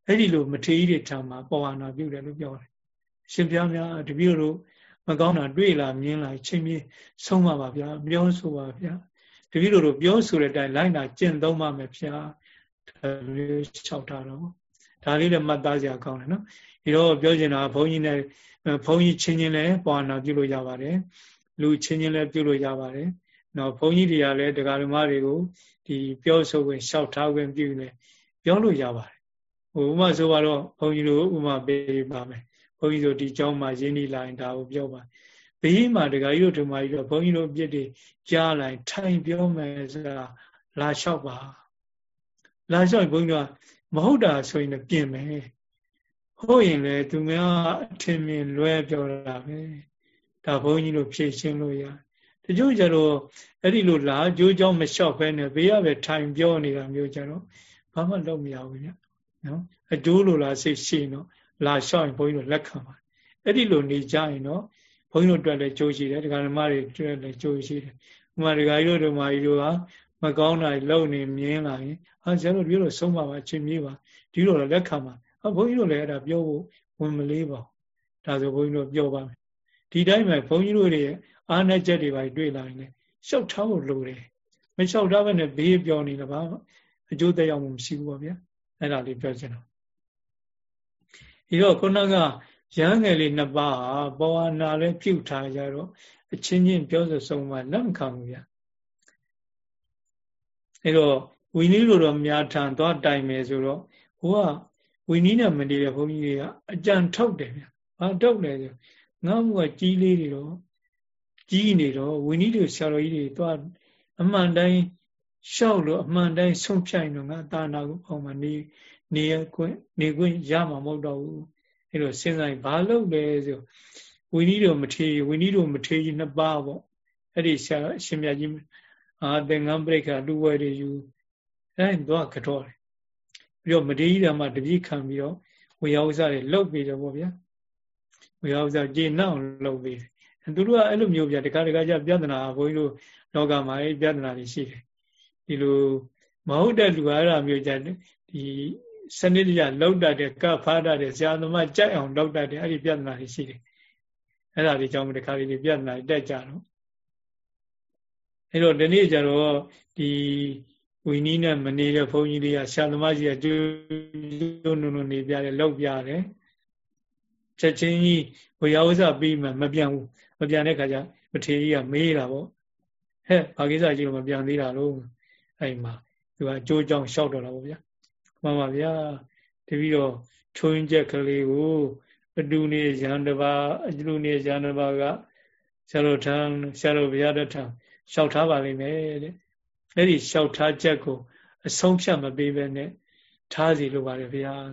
အဲ့ဒီလိုမထေရီတွေထံမှာပေါ်ဝါနာပြုတယ်လို့ပြောတယ်ရှင်ပြားများတပည့်တို့မကောင်းတာတွေ့လာမြင်လာချင်းချင်းဆုံးပါပါဗျာပြောဆိုပါဗျာတပည့်တို့ပြောဆိုတဲ့အတိုင်းလိုက်နာကျင့်သုံးပါမယ်ဗျာဒါလေးလျှောက်ထားတော့ဒါလေးလည်းမှတ်သားစရာကောင်းတယ်နော်ဒီတော့ပြောချင်တာဘုန်းကြီးနဲ့ဘုန်းကြီးချင်းချင်းလည်းပွာနာပြုလို့ရပါတယ်လူချင်းချင်းလည်းပြုလို့ရပါတယ်နော်ဘုန်းကြီးတွေကလည်းတရားဓမ္မတွေကိုဒီပြောဆိုခွင့်လျှောက်ထားခွင့်ပြုနေပြောလို့ရပါတယ် ဟိုဥမာဆိုတော့ဘုန်းကြီးတို့ဥမာပေးပါမယ်ဘုန်းကြီးတို့ဒီကျောင်းမှာရင်းနှီးလာရင်ဒါကိုပြောပါဘေးမှာတရားကြီးတို့ဓမ္မကြီးတို့ဘုန်းကြီးတို့အပြစ်တွေကြားလိုက်ထိုင်ပြောမယ်ဆိုတာလာလျှောက်ပါလာလျှောက်ဘုန်းကြီးကမဟုတ်တာဆိုရင်လည်းပြင်မယ်ဟုတ်ရင်လည်းသူများအထင်မြင်လွဲပြောတာပဲဒါဘုန်းကြီးတို့ဖြည့်ရှင်းလို့ရတချို့ကျတော့အဲ့ဒီလိုလာကြိုးကြောင်းမလျှောက်ဖဲနဲ့ဘေးရပဲထိုင်ပြောနေတာမျိုးကျတော့ဘာမှလုပ်မရဘူးည နော်အကျိုးလိုလားစိတ်ရှိတော့လာလျှောက်ရင်ဘုန်းကြီးတို့လက်ခံပါအဲ့ဒီလိုနေကြရင်တော့ဘုန်းကြီးတို့အတွက်လည်းကြိုးရှိတယ်ဒကာဓမ္မတွေအတွက်လည်းကြိုးရှိတယ်ဥမာဒကာကြီးတို့ဓမ္မကြီးတို့ကမကောင်းတာလုံနေမြင်လာရင်ဟာဆရာတို့ဒီလိုဆုံးပါပါချင်းမြေးပါဒီလိုလည်းလက်ခံပါဟာဘုန်းကြီးတို့လည်းအဲ့ဒါပြောဖို့ဝင်မလေးပါဒါဆိုဘုန်းကြီးတို့ပြောပါမယ်ဒီတိုင်းမှာဘုန်းကြီးတို့တွေအားနဲ့ချက်တွေပါတွေ့လာရင်လည်းရှောက်ထားဖို့လိုတယ်မလျှောက်ထားဘဲနဲ့ဘေးပြောနေလည်းဘာအကျိုးသက်ရောက်မှုမရှိဘူးပေါ့ဗျာ အဲ့ဒါလေးပြောချင်တော့ဒီတော့ခုနကရဟန်းငယ်လေးနှစ်ပါးဟာဘောဝနာလည်းပြုတ်ထားကြတော့အချင်းချင်းပြောဆိုဆုံးမှလက်မခံဘူးဗျာအဲ့တော့ဝီနည်းလိုတော့များထန်သွားတိုင်မယ်ဆိုတော့ဟိုကဝီနည်းနဲ့မနေတဲ့ဘုန်းကြီးတွေကအကြံထုတ်တယ်ဗျာဘာထုတ်လဲဆိုငါ့ဘုကကြီးလေးတွေတော့ကြီးနေတော့ဝီနည်းတွေဆရာတော်ကြီးတွေသွားအမှန်တိုင်း ရှောက်လို့အမှန်တိုင်းဆုံးဖြတ်ရင်တော့ငါသာနာကိုပေါ့မှာနေနေခွင့်နေခွင့်ရမှာမဟုတ်တော့ဘူးအဲ့လိုစဉ်းစားရင်ဘာလုပ်လဲဆိုဝီနည်းတို့မထေဝီနည်းတို့မထေကြီးနှစ်ပါးပေါ့အဲ့ဒီဆရာအရှင်မြတ်ကြီးအာသင်္ကန်းပြိခါလူဝဲတွေယူအဲ့ဒါတော့ကတော့တယ်ပြီးတော့မထေကြီးတော်မှတပိခံပြီးတော့ဝေယဥစ္စာတွေလှုပ်ပြီးတော့ဗောဗျာဝေယဥစ္စာကျေနှောက်လှုပ်ပြီးသူတို့ကအဲ့လိုမျိုးဗျာတခါတခါကျပြဿနာဘုန်းကြီးတို့လောကမှာအဲ့ပြဿနာတွေရှိတယ် ဒီလိုမဟုတ်တဲ့လူအားရမျိုးကြဒီစနစ်တကျလောက်တတ်တဲ့ကဖားတတ်တဲ့ဇာသမားကြိုက်အောင်လောက်တတ်တဲ့အဲ့ဒီပြဿနာတွေရှိတယ်အဲ့ဒါတွေကြောင့်တခါလေးပြဿနာတက်ကြတော့အဲ့တော့ဒီနေ့ကျတော့ဒီဝီနီးနဲ့မနေတဲ့ဘုန်းကြီးတွေကဆရာသမားကြီးကကျိုးနုံနုံနေပြတယ်လောက်ပြတယ်ချက်ချင်းကြီးဝေယဝဇပြီးမှမပြန်ဘူးမပြန်တဲ့ခါကျမထေကြီးကမေးတာပေါ့ဟဲ့ဘာကိစ္စကြီးလို့မပြန်သေးတာလို့ အဲ့မှာသူကအကျိုးကြောင့်ရှောက်တော့တာပေါ့ဗျာမှန်ပါဗျာတပီတော့ချုံချက်ကလေးကိုအတူနေရန်တပါအတူနေရန်တပါကဆရာတော်ထံဆရာတော်ဘုရားတထံလျှောက်ထားပါလိမ့်မယ်တဲ့အဲ့ဒီလျှောက်ထားချက်ကိုအဆုံးဖြတ်မပေးဘဲနဲ့ထားစီလိုပါလေဘုရား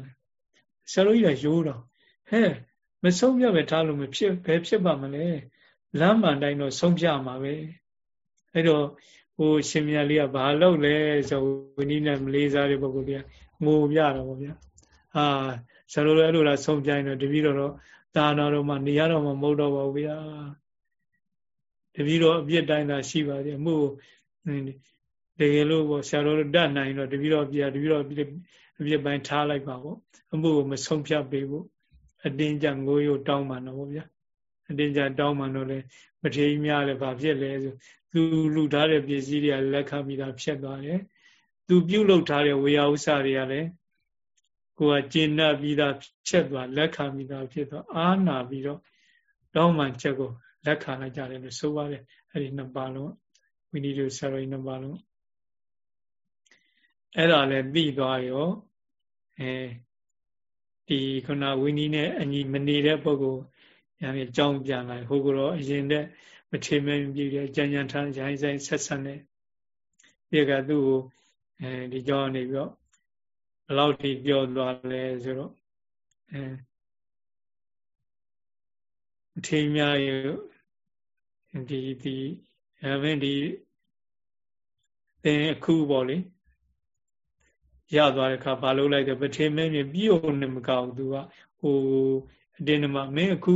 ဆရာတော်ကြီးကရိုးတော့ဟဲ့မဆုံးဖြတ်ပဲထားလို့မဖြစ်ဘယ်ဖြစ်ပါမလဲလမ်းမှန်တိုင်းတော့ဆုံးဖြတ်မှာပဲအဲ့တော့ဟိုရှင်မြတ်လေးကဘာလုပ်လဲဆိုဝိနည်းနဲ့မလေးစားတဲ့ပုဂ္ဂိုလ်တွေကငိုပြတော့ဗောဗျာအာဆရာတော်လည်းအဲ့လိုလားဆုံးပြိုင်းတော့တပည့်တော်တော့တာနာတော်မှနေရတော့မှမဟုတ်တော့ပါဘူးဗျာတပည့်တော်အပြစ်တိုင်းသာရှိပါသေးအမှုတကယ်လို့ပေါ့ဆရာတော်တတ်နိုင်တော့တပည့်တော်ပြတပည့်တော်အပြစ်ပိုင်းထားလိုက်ပါပေါ့အမှုကိုမဆုံးဖြတ်ပေးဖို့အတင်းကြငိုးရိုးတောင်းပါတော့ဗောဗျာအတင်းကြတောင်းမှတော့လေမထေကြီးများလည်းဘာဖြစ်လဲဆို သူလူထားတဲ့ပစ္စည်းတွေကလက်ခံပြီးသားဖြစ်သွားတယ်သူပြုတ်လုထားတဲ့ဝေယဥစ္စာတွေကလည်းကိုယ်ကကျင့်납ပြီးသားဖြစ်သွားလက်ခံပြီးသားဖြစ်သွားအာနာပြီးတော့တောင်းမှန်ချက်ကိုလက်ခံလိုက်ကြတယ်လို့ဆိုပါတယ်အဲ့ဒီနှစ်ပါးလုံးဝိနည်းတို့ဆရာတော်ကြီးနှစ်ပါးလုံးအဲ့ဒါလည်းပြီးသွားရောအဲဒီခုနဝိနည်းနဲ့အညီမနေတဲ့ပုဂ္ဂိုလ်ညာပြီးကြောင်းပြန်လာဟိုကတော့အရင်တဲ့ မထေမင်းပြည်တဲ့ကြံကြံထမ်းရိုင်းဆိုင်ဆက်ဆက်နေပြေကသူ့ကိုအဲဒီကြောင်းနေပြီးတော့ဘယ်လောက်ထိပြောသွားလဲဆိုတော့အဲအထေများရဒီဒီအဲမင်းဒီသင်အခုပေါ့လေရသွားတဲ့အခါဘာလို့လိုက်တယ်ပထေမင်းမြပြုတ်နေမကောက်သူကဟိုအတင်းမမင်းအခု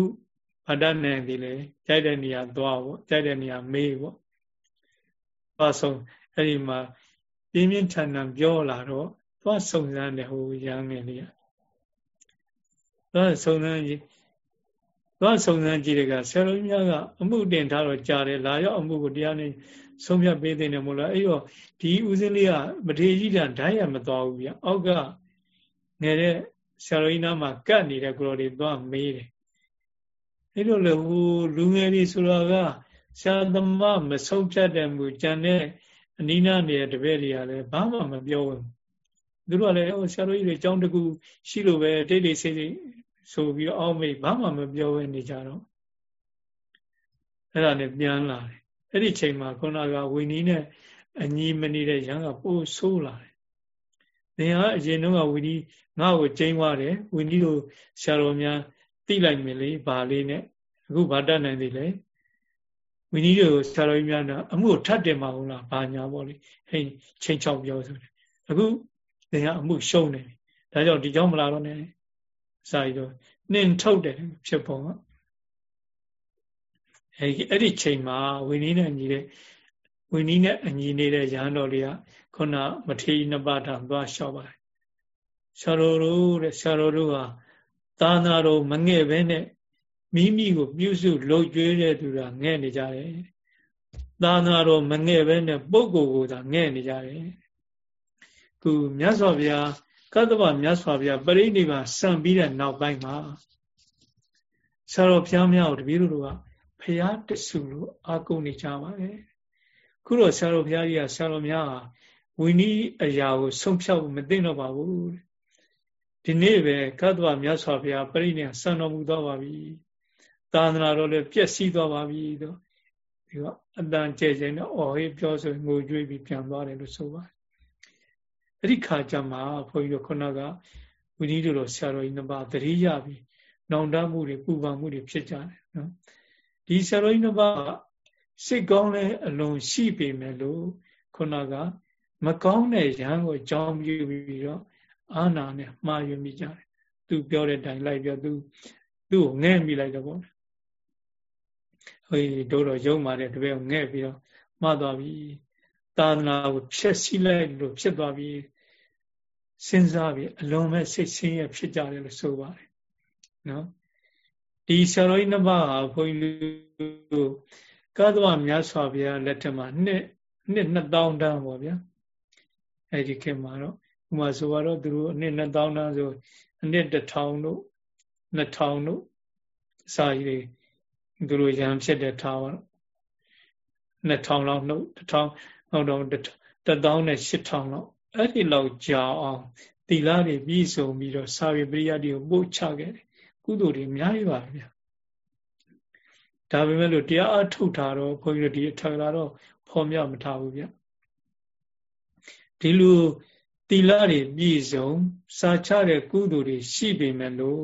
ဘာတတ်နိုင်သည်လေကြိုက်တဲ့နေရာသွားပေါ့ကြိုက်တဲ့နေရာမေးပေါ့သွားဆုံးအဲ့ဒီမှာပြင်းပြင်းထန်ထန်ပြောလာတော့သွားစုံစမ်းတယ်ဟိုရမ်းငယ်လေးကသွားစုံစမ်းကြည့်သွားစုံစမ်းကြည့်တဲ့ကဆရာတော်ကြီးများကအမှုတင်ထားတော့ကြားတယ်လာရောက်အမှုကိုတရားနဲ့ဆုံးဖြတ်ပေးတဲ့နေမို့လားအဲ့တော့ဒီဦးစင်းလေးကမထေကြီးတန်ဓာတ်ရမသွားဘူးဗျအောက်ကငယ်တဲ့ဆရာတော်ကြီးနားမှာကတ်နေတဲ့ကိုလိုတွေသွားမေးတယ် အဲ့လိုလေဟိုလူငယ်တွေဆိုတာကဆရာသမားမဆုံးဖြတ်တဲ့မူကြံတဲ့အနိနာနေတဲ့တပည့်တွေကလည်းဘာမှမပြောဘူးသူတို့ကလည်းဟိုဆရာတော်ကြီးတွေအကြောင်းတကူရှိလို့ပဲတိတ်တိတ်ဆိတ်ဆိတ်ဆိုပြီးအောက်မေ့ဘာမှမပြောဘဲနေကြတော့အဲ့ဒါနဲ့ပြန်လာတယ်အဲ့ဒီချိန်မှာခုနကဝီနီးနဲ့အညီမနေတဲ့ရန်ကပိုးဆိုးလာတယ်။သင်ဟာအရင်တုန်းကဝီနီးငါ့ကိုကျင်းသွားတယ်ဝီနီးတို့ဆရာတော်များ တိလိုက်မယ်လေဗာလေးနဲ့အခုဗာတတ်နိုင်သေးလေဝီနီးတို့ဆရာတော်ကြီးများတော့အမှုထပ်တင်ပါဦးလားဘာညာပေါ့လေဟိချိန်ချောက်ပြောဆိုတယ်အခုသင်ကအမှုရှုံးနေပြီဒါကြောင့်ဒီကြောင့်မလာတော့နဲ့စာရီတော့နှင်ထုတ်တယ်ဖြစ်ပုံကအဲအဲ့ဒီချိန်မှာဝီနီးနဲ့ညီတဲ့ဝီနီးနဲ့အညီနေတဲ့ရဟန်းတော်လေးကခုနမထေရနှစ်ပါးထံသွားလျှောက်ပါတယ်ဆရာတော်တို့တဲ့ဆရာတော်တို့ဟာ သာနာတော်မငဲ့ပဲနဲ့မိမိကိုပြုစုလှုပ်ကြွေးတဲ့သူကငဲ့နေကြတယ်သာနာတော်မငဲ့ပဲနဲ့ပုဂ္ဂိုလ်ကိုသာငဲ့နေကြတယ်ခုမြတ်စွာဘုရားကတ္တဗမြတ်စွာဘုရားပရိနိဗ္ဗာန်စံပြီးတဲ့နောက်ပိုင်းမှာဆရာတော်ဘုရားများကိုတပည့်တို့ကဖရာတဆုလို့အာကုန်နေကြပါလေခုတော့ဆရာတော်ဘုရားကြီးကဆရာတော်များဟာဝိနည်းအရာကိုဆုံးဖြတ်ဖို့မသိတော့ပါဘူး ဒီနေ့ပဲကတ္တဗမြတ်စွာဘုရားပရိနိဗ္ဗာန်စံတော်မူတော့ပါပြီသာသနာတော်လည်းပြည့်စည်သွားပါပြီတော့ဒီကအတန်ကျဲကျဲနဲ့အော်ဟေးပြောဆိုငိုကြွေးပြီးပြန်သွားတယ်လို့ဆိုပါတယ်အဲ့ဒီခါကျမှဘုန်းကြီးတို့ခုနကဝိနည်းတို့ဆရာတော်ကြီးနှစ်ပါးသတိရပြီးနောင်တမှုတွေပူပန်မှုတွေဖြစ်ကြတယ်နော်ဒီဆရာတော်ကြီးနှစ်ပါးစိတ်ကောင်းတဲ့အလွန်ရှိပေမဲ့လို့ခုနကမကောင်းတဲ့ရဟန်းကိုကြောင်းပြပြီးတော့ အာနာနဲ့မှားယွင်းမိကြတယ်သူပြောတဲ့အတိုင်းလိုက်ပြောသူသူ့ကိုငဲ့မိလိုက်တော့ပေါ့ဟိုတို့တော့ယုံပါတယ်တပည့်ကိုငဲ့ပြီးတော့မှားသွားပြီသာသနာကိုဖျက်ဆီးလိုက်လို့ဖြစ်သွားပြီစဉ်းစားပြီးအလုံးမဲ့စိတ်ဆင်းရဲဖြစ်ကြတယ်လို့ဆိုပါတယ်နော်ဒီဆရာတော်ကြီးနှစ်ပါးဟာဘုန်းကြီးတို့ကသဝမြတ်စွာဘုရားလက်ထက်မှာနှစ်နှစ်2000တန်းပေါ့ဗျာအဲ့ဒီခေတ်မှာတော့ ဥမာဆိုတော့သူတို့အနှစ်2000တန်းဆိုအနှစ်1000တို့2000တို့စာကြီးတွေသူတို့ရံဖြစ်တဲ့ထားပါတော့2000လောက်နှုတ်1000ဟုတ်တော့1000နဲ့8000လောက်အဲ့ဒီလောက်ကြာအောင်သီလတွေပြည့်စုံပြီးတော့စာရိပရိယတွေကိုပို့ချခဲ့တယ်ကုသိုလ်တွေအများကြီးပါဗျာဒါပေမဲ့လို့တရားအထုတ်တာတော့ခွန်ကြီးတို့ဒီအထက်လာတော့ဖော်ပြမထားဘူးဗျဒီလိုသီလတွေပြည့်စုံစာချတဲ့ကုသိုလ်တွေရှိပေမဲ့လို့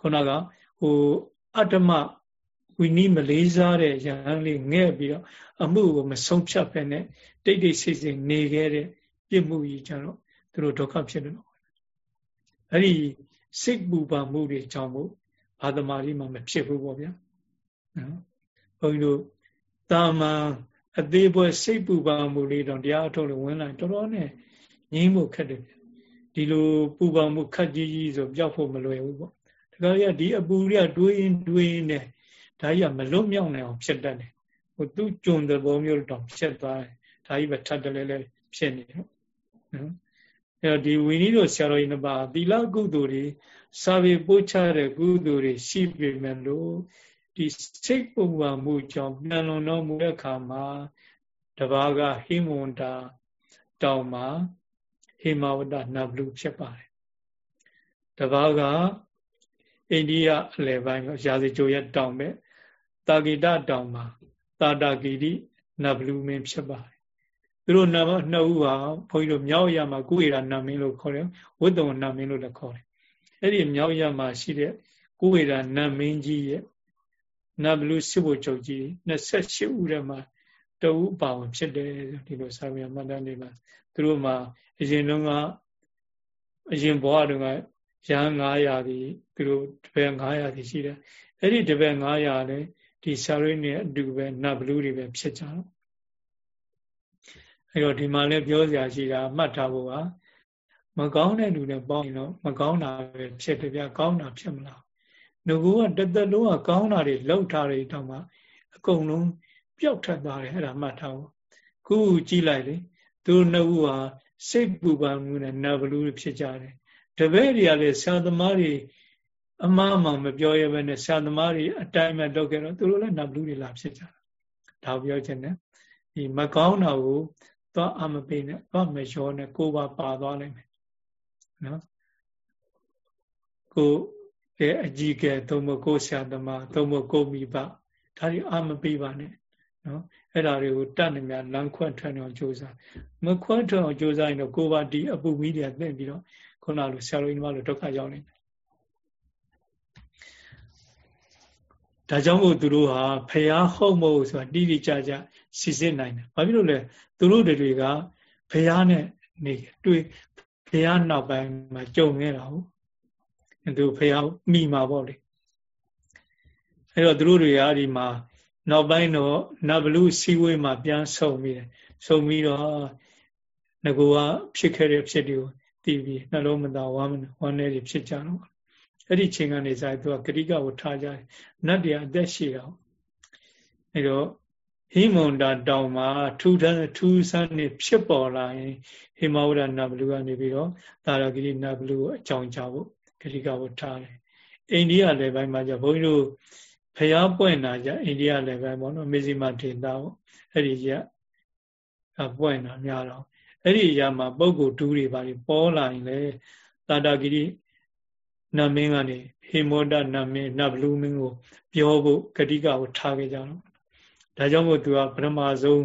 ခုနကဟိုအတ္တမဝိနည်းမလေးစားတဲ့ရဟန်းလေးငဲ့ပြီးတော့အမှုကိုမဆုံးဖြတ်ဖ ೇನೆ တိတ်တိတ်ဆိတ်ဆိတ်နေခဲ့တဲ့ပြစ်မှုကြီးကြတော့သူတို့ဒုက္ခဖြစ်တယ်လို့အဲ့ဒီစိတ်ပူပန်မှုတွေကြောင့်မို့ဘာသမารီမှမဖြစ်ဘူးပေါ့ဗျာနော်ဘုန်းကြီးတို့တာမန်အသေးပွဲစိတ်ပူပန်မှုလေးတော့တရားအထုတ်လို့ဝင်လာတော်တော်နဲ့ ငြိမ်းဖို့ခက်တယ်ဒီလိုပူပန်မှုခက်ကြီးကြီးဆိုပြောက်ဖို့မလွယ်ဘူးပေါ့ဒါကြရဒီအပူတွေကတွေးရင်တွေးနေဒါကြီးကမလွတ်မြောက်နိုင်အောင်ဖြစ်တတ်တယ်ဟိုသူ့ကြုံတဲ့ဘောမျိုးတော့ဖြစ်သွားတယ်ဒါကြီးပဲထပ်တယ်လဲလဲဖြစ်နေတော့နော်အဲဒီဝီနည်းတို့ဆရာတော်ကြီးနှစ်ပါးသီလကုသိုလ်တွေစာပေပို့ချတဲ့ကုသိုလ်တွေရှိပေမဲ့လို့ဒီစိတ်ပုံပါမှုကြောင့်ပြန်လွန်တော်မူတဲ့အခါမှာတဘာကဟိမဝန္တာတောင်မှာ ဟိမဝတ္တနဗလူဖြစ်ပါတယ်တဘာကအိန္ဒိယအလယ်ပိုင်းရာဇဂျိုရဲ့တောင်ပဲတာဂိတတောင်မှာတာတာဂိတိနဗလူမင်းဖြစ်ပါတယ်သူတို့နှစ်နှစ်ဦးဟာဘုန်းကြီးတို့မြောက်ရမှာကုဝေရာနတ်မင်းလို့ခေါ်တယ်ဝိတ္တဝနတ်မင်းလို့လည်းခေါ်တယ်အဲ့ဒီမြောက်ရမှာရှိတဲ့ကုဝေရာနတ်မင်းကြီးရဲ့နတ်ဘလူစစ်ဘုချုပ်ကြီး28ဦးထဲမှာ တဝုပါဝင်ဖြစ်တယ်ဒီလိုစာပေမှတ်တမ်းတွေမှာသူတို့မှာအရင်တုန်းကအရင်ဘဝတုန်းကရဟန်း900ဒီသူတို့တပည့်900ဒီရှိတယ်အဲ့ဒီတပည့်900လည်းဒီဆာရိနဲ့အတူပဲနတ်ဘလူးတွေပဲဖြစ်ကြတော့အဲ့တော့ဒီမှာလည်းပြောစရာရှိတာမှတ်ထားဖို့ပါမကောင်းတဲ့လူနဲ့ပေါင်းရင်တော့မကောင်းတာပဲဖြစ်တယ်ဗျကောင်းတာဖြစ်မလားငကူကတသက်လုံးကကောင်းတာတွေလောက်ထားတယ်တောင်မှအကုန်လုံး ပျောက်ထွက်သွားတယ်အဲ့ဒါမှတ်ထားဖို့ခုကြည့်လိုက်လေသူနှစ်ဦးဟာစိတ်ပူပန်မှုနဲ့နတ်ဘလူးဖြစ်ကြတယ်တပည့်တွေကလည်းဆရာသမားတွေအမှားမှမပြောရဘဲနဲ့ဆရာသမားတွေအတိုင်းမဲ့လုပ်ခဲ့တော့သူတို့လည်းနတ်ဘလူးတွေလာဖြစ်ကြတာဒါပြောချင်တယ်ဒီမကောင်းတာကိုသွားအမပေးနဲ့သွားမလျှောနဲ့ကိုယ်ပါပါသွားနိုင်မယ်နော်ကိုရဲ့အကြီးကဲသို့မဟုတ်ကိုဆရာသမားသို့မဟုတ်ကိုမိဘဒါတွေအမပေးပါနဲ့ နော်အဲ့ဒါတွေကိုတတ်နေမြလမ်းခွတ်ထွက်အောင်ကြိုးစားမခွတ်ထွက်အောင်ကြိုးစားရင်တော့ကိုပါဒီအပူမီးတွေသင့်ပြီးတော့ခုနလိုဆရာတော်ကြီးမလို့ဒုက္ခရောက်နေတယ်ဒါကြောင့်မို့သူတို့ဟာဖះဟုတ်မဟုတ်ဆိုတာတိတိကျကျစီစစ်နိုင်တယ်ဘာဖြစ်လို့လဲသူတို့တွေကဖះနဲ့နေတွေ့ဖះနောက်ပိုင်းမှာကြုံခဲ့တာဟုတ်သူဖះမိမှာပေါ့လေအဲ့တော့သူတို့တွေကဒီမှာ နောက်ပိုင်းတော့နဗလူစီဝေးမှာပြန်ဆုံပြီးတယ်ဆုံပြီးတော့ငကူကဖြစ်ခဲ့တဲ့ဖြစ်တွေကိုတည်ပြီးနှလုံးမသာဝမ်းဝမ်းနေတွေဖြစ်ကြတော့အဲ့ဒီချိန်ကနေစားသူကဂရိကကိုထားကြတယ်နတ်တရားအသက်ရှိတော့အဲ့တော့ဟိမွန်တာတောင်မှာထူထမ်းထူးဆန်းနေဖြစ်ပေါ်လာရင်ဟိမဝရနဘလူကနေပြီးတော့တာရဂိရိနဘလူကိုအကြောင်းချဖို့ဂရိကကိုထားတယ်အိန္ဒိယလည်းပိုင်းမှာじゃဘုန်းကြီးတို့ ဖျားပွင့်တာကြအိန္ဒိယလည်းပဲပေါ့နော်မေဇိမဒေတာပေါ့အဲ့ဒီကြအပွင့်တာများတော့အဲ့ဒီရမှာပုဂ္ဂိုလ်ဒူးတွေပါပြီးပေါ်လာရင်လေတာတာဂိရိနမင်းကနေဟိမောဒနမင်းနဗလူမင်းကို ပြောဖို့ဂတိကကိုထားခဲ့ကြတော့ဒါကြောင့်မို့သူကပထမဆုံး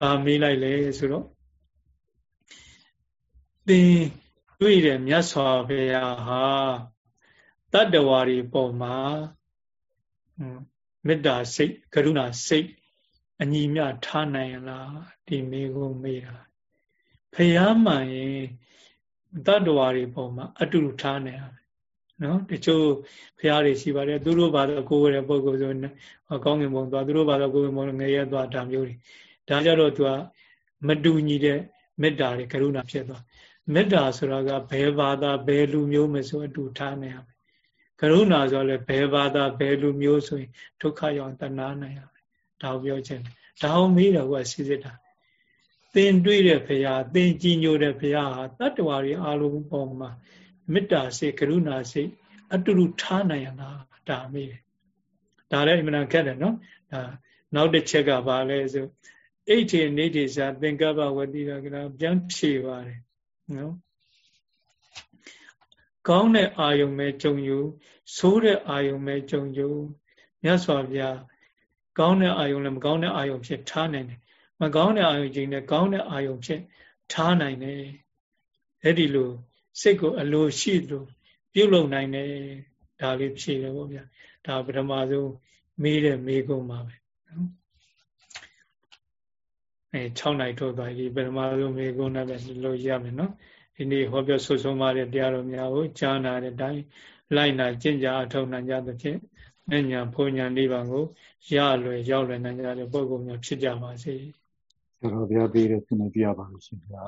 ပါမေးလိုက်လေဆိုတော့သင်တွေ့တယ်မြတ်စွာဘုရားဟာတတ္တဝါတွေပေါ်မှာ မေတ္တာစိတ်ကရုဏာစိတ်အညီမျှထားနိုင်လားဒီမေကိုမေးတာဖယားမှန်ရင်တတ္တဝါတွေပေါ်မှာအတူတူထားနိုင်ရနော်တချို့ဖရားတွေရှိပါတယ်သူတို့ဘာသာကိုယ်ရတဲ့ပုံကိုဆိုကောင်းငင်ပုံသွားသူတို့ဘာသာကိုယ်ငင်ပုံငရဲသွားဒါမျိုးတွေဒါကြတော့သူကမတူညီတဲ့မေတ္တာတွေကရုဏာဖြစ်သွားမေတ္တာဆိုတာကဘယ်ဘာသာဘယ်လူမျိုးမဆိုအတူထားနိုင်ရမယ် ကရုဏာဆိုလည်းဘယ်ဘာသာဘယ်လူမျိုးဆိုရင်ဒုက္ခရောက်တနာနိုင်ရမယ်ဒါကိုပြောချင်တယ်ဒါအောင်မေးတော့ကစီစစ်တာသင်တွေ့တဲ့ဖရာသင်ကြည်ညိုတဲ့ဖရာဟာတတ္တဝါတွေအားလုံးပေါ်မှာမေတ္တာစိတ်ကရုဏာစိတ်အတူတူထားနိုင်ရလားဒါမေးတယ်ဒါလည်းအမှန်ခက်တယ်နော်ဒါနောက်တစ်ချက်ကဘာလဲဆိုအိဋ္ဌိနေဋ္ဌိစာသင်္ကပ္ပဝတိရကနာပြန်ဖြေပါတယ်နော် ကောင်းတဲ့အာယုံပဲကြုံယူဆိုးတဲ့အာယုံပဲကြုံယူမြတ်စွာဘုရားကောင်းတဲ့အာယုံလည်းမကောင်းတဲ့အာယုံဖြစ်ထားနိုင်တယ်မကောင်းတဲ့အာယုံချင်းနဲ့ကောင်းတဲ့အာယုံဖြစ်ထားနိုင်တယ်အဲ့ဒီလိုစိတ်ကိုအလိုရှိသလိုပြုတ်လုံနိုင်တယ်ဒါလေးဖြေတယ်ပေါ့ဗျာဒါပထမဆုံးမေးတဲ့မေးခွန်းပါပဲနော်အဲ6နိုင်ထုတ်သွားပြီပထမဆုံးမေးခွန်းနဲ့ပဲလို့ရမယ်နော် ဒီနေ့ဟောပြောဆွဆုံးပါတဲ့တရားတော်များကိုကြားနာတဲ့အတိုင်းလိုက်နာကျင့်ကြအထောက်နိုင်ကြသဖြင့်ဉာဏ်ဘုံဉာဏ်လေးပါကိုရလွယ်ရောက်လွယ်နိုင်ကြတဲ့ပုဂ္ဂိုလ်များဖြစ်ကြပါစေဆရာတော်ဘုရားပေးတဲ့သင်ပြပါလို့ရှင်ဗျာ